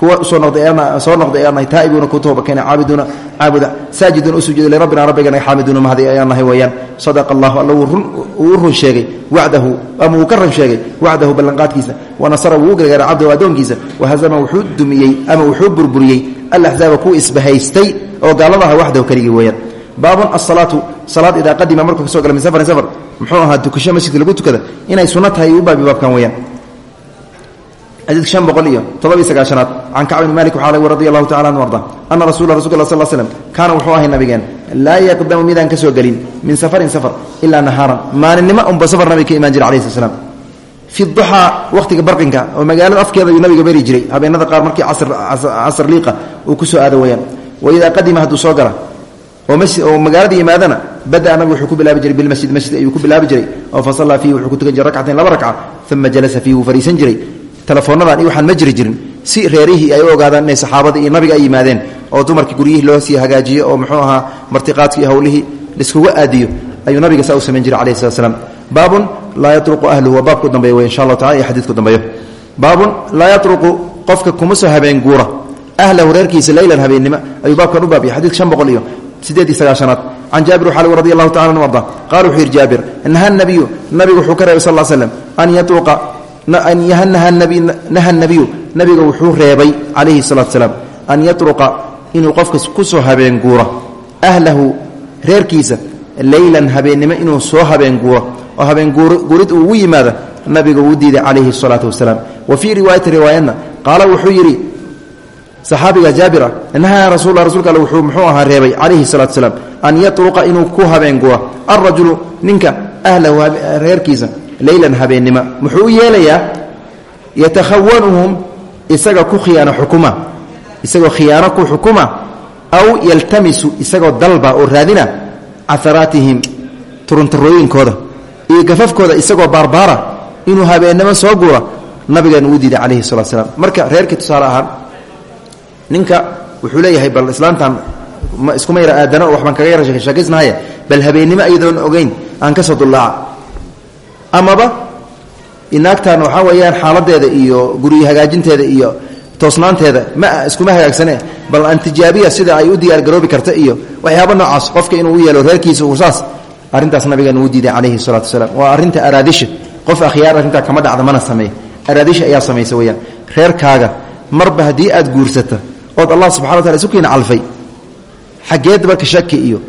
kuwa soo noqday soo noqday ayaan nahay taa'ibuuna kuwa tooba keena caabiduuna caabuda. Saajiduuna u sujuuday lirabbina rabbigana xaamiduuna mahdi ayaan nahay weeyaan. Sadaqa allahu alla uu u run sheegay wacdahu ama uu ka run sheegay wacdahu ballanqaadkiisa. Wanasara wuu u gargaaray cabdahu addoonkiisa. Wahazama wuxuu dumiyey ama wuxuu burburiyey. Alaxzaaba kuwa isbahaystay oo gaalada aha waxdahu keligii weeyaan baabun asalaatu salaad idaa qadima markuu ka soo gala min safar muxuu ahaa dukasho masjidka lagu tukada inay sunno tahay u baabi baabkan weeyaan. Xadiidka shan boqol iyo toddobiy sagaashanaad can kacb malik waxaa lagu radi allahu anu arda ana rasula rasulka sal slm kaana wuxuu ahay nabigeen laa yaqdamu midaan ka soo min safarin safar ilaa nahaaran maalinimo unba safar nabiga ka imaan jira slam fi duxaa wakhtiga barqinka oo magaalada afkeeda nabiga beri jiray habeenada qaar markii casr liiqa uu ku soo aado weyaan waidaa qadima hadduu soo gala oo magaalada yimaadana bada nabigu wuxuu ku bilaabi jiray bilmasjid masjid ayuu ku bilaabi jiray oo fa sallaa fiihi wuxuu ku tukan jiray laba rakca uma jalasa fiihi wuu jiray. Telefoonnadan waxaan ma jiri jirin. Si reerihii ay ogaadaan inay saxaabada iyo nabiga ay yimaadeen oo dumarkii guryihii loo sii hagaajiyo oo muxuu ahaa martiqaadkii iyo howlihii aadiyo ayuu nabiga saa u samayn jiray alayhi slat slam baabun laa yatruqu ahluhu waa baabku dambeeya wey insha allahu tacala iyo xadiidku dambeeyo baabun laa yatruqu qofka kuma soo habeen guura. Ahlahu reerkiisa leylan habeennimo ayuu baabkan u baabiyay xadidka shan iyo sideed iyo sagaashanaad. Can jaabir waxaa lagu radi allahu tacala anu arda qala wuxuu yidhi jaabir naha nabiyu nabigu wuxuu ka reebay sal l slam an yatruqa naha nabiyu nabiga wuxuu reebay calayhi salatu salaam an yatruqa inuu qofka ku soo habeen guuro. Ahlahu reerkiisa leylan habeennimo inuu soo habeen guuro. Oo habeen guurid uu ugu yimaada nabiga wuu diiday calayhi salaatu wasalaam. Wa fii riwaayati riwaayadna qaala wuxuu yidhi saxaabiga jaabir ah nahaa rasulla rasulka alle wuxuu muxuu ahaa reebay calayhi salatu salaam an yatruqa inuu ku habeen guuro alrajulu ninka ahlahu reerkiisa leylan habeennimo muxuu u yeelayaa yatakhawanuhum isaga ku khiyaano xukuma. Isagoo khiyaano ku xukuma aw yaltamisu isagoo dalba oo raadina caharaatihim turuntarooyinkooda iyo gafafkooda isagoo baarbaara inuu habeennimo soo guura nabigeena uu diiday calayhi salatu slam marka reerkii tusaale ahaan ninka wuxuu leeyahay bal islaantan iskuma yara aadano waxbaan kaga yara sheekaysnahaye bal habeennimo ayadoon ogeyn aan ka soo dullaaca. Amaba inaagtan waxaa weeyaan xaaladeeda iyo guryo hagaajinteeda iyo toosnaanteeda ma iskuma hagaagsane. Bal aan sida ay u diyaargaroobi karta iyo waxyaaba noocaas qofka inuu u yeelo reerkiisa uu saas arrintaas nabigeena uu diiday calayhi salaatu wasalaam. Waa arrinta araadisha. Qof akhyaar arrintaa kama dhacda mana sameey araadisha ayaa samaysa weyaan reerkaaga marba haddii aad guursata ood allah subxana wa tala isu kiina calfay. Xaggeed marka shaki iyo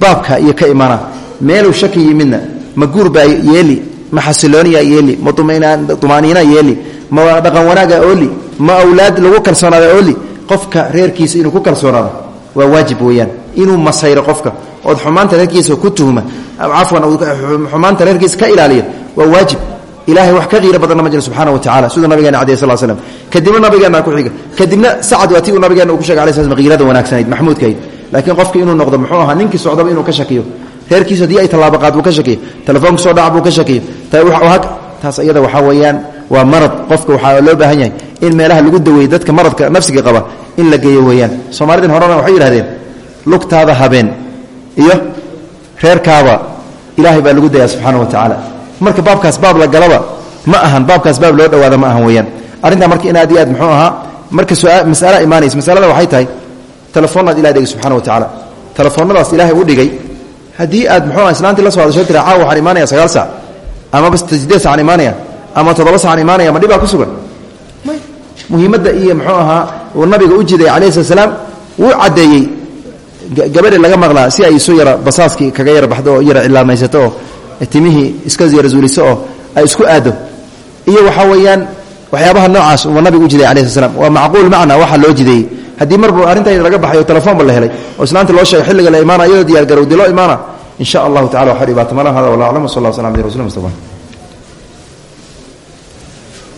baabka iyo ka imana. Meeluu shaki yimidna ma guur baa yeeli ma xasilooniya yeeli ma umaaniina yeeli ma dhaqan wanaaga ooli ma awlaad lagu kalsoonaada ooli qofka reerkiisa inuu ku kalsoonaado waa waajib weeyaan. Inuu masayro qofka ood xumaanta reerkiisa ku tuhma cafwan xumaanta reerkiisa ka ilaaliyo waa waajib ilahay wax ka qiiro badanna ma jiro subxaana wa tacala siduu nabigeena cadey sal slam kadibna nabigeenna ku xiga. Kadibna sacad waa ti uu nabigeena uu ku shegay alay sl qiirada wanaagsanayd maxmuudkahayd laakiin qofki inuu noqdo muxuu ahaa ninkii socdaba inuu ka shakiyo. Reerkiisu haddii ay qaad buu ka shakiyo telefoonka soo dhac buu ka shakiyo. Taas iyada waxaa weeyaan waa marad. Qofka waxaa loo baahan yahay in meelaha lagu daweeyey dadka maradka nafsiga qaba in la geeyo weeyaan. Soomaalidin horena waxay yidhahdeen lugtaada habeen iyo reerkaaba ilaahay baa lagu dayaa subxaana wa tacaala marka baabkaas baab la galaba ma ahan baabkaas baab loo dhawaada ma ahan weeyaan. Arrintaa marka in aad iyo aad muxuu ahaa marka masala imaanaysa masalada waxay tahay telefoonnaad ilahay dhigay subxana wa tacaala telefoonnadaas ilaahay u dhigay. Haddii aad muxuu islaantii la so hadasho tira caawa waxaan imaanaya sagaal saac amaba sideed sacaan imaanaya ama toddoba sacaan imaanaya ma dhibaa ku sugan. Muhiimadda iyo muxuu ahaa uu nabiga u jiday calayhi slat slaam wuu caddeeyey. Gabadhi laga maqlaa si ay isu yara basaaskii kaga yara baxdo oo yara cilaamaysato oo timihii iska yara zuuliso oo ay isku aado. Iyo waxaa weeyaan waxyaabaha noocaas uu nabiga jiday slat slam waa macquul macna waxa loo jideeyey haddii marba arrinta laga baxay oo telefoonba la helay oo islaanta loo sheegay xilliga la imaana iyadoo diyaar garowdi loo imaana in sha allahu tacala malaha hada wallah aclam w sal lla slam mustafa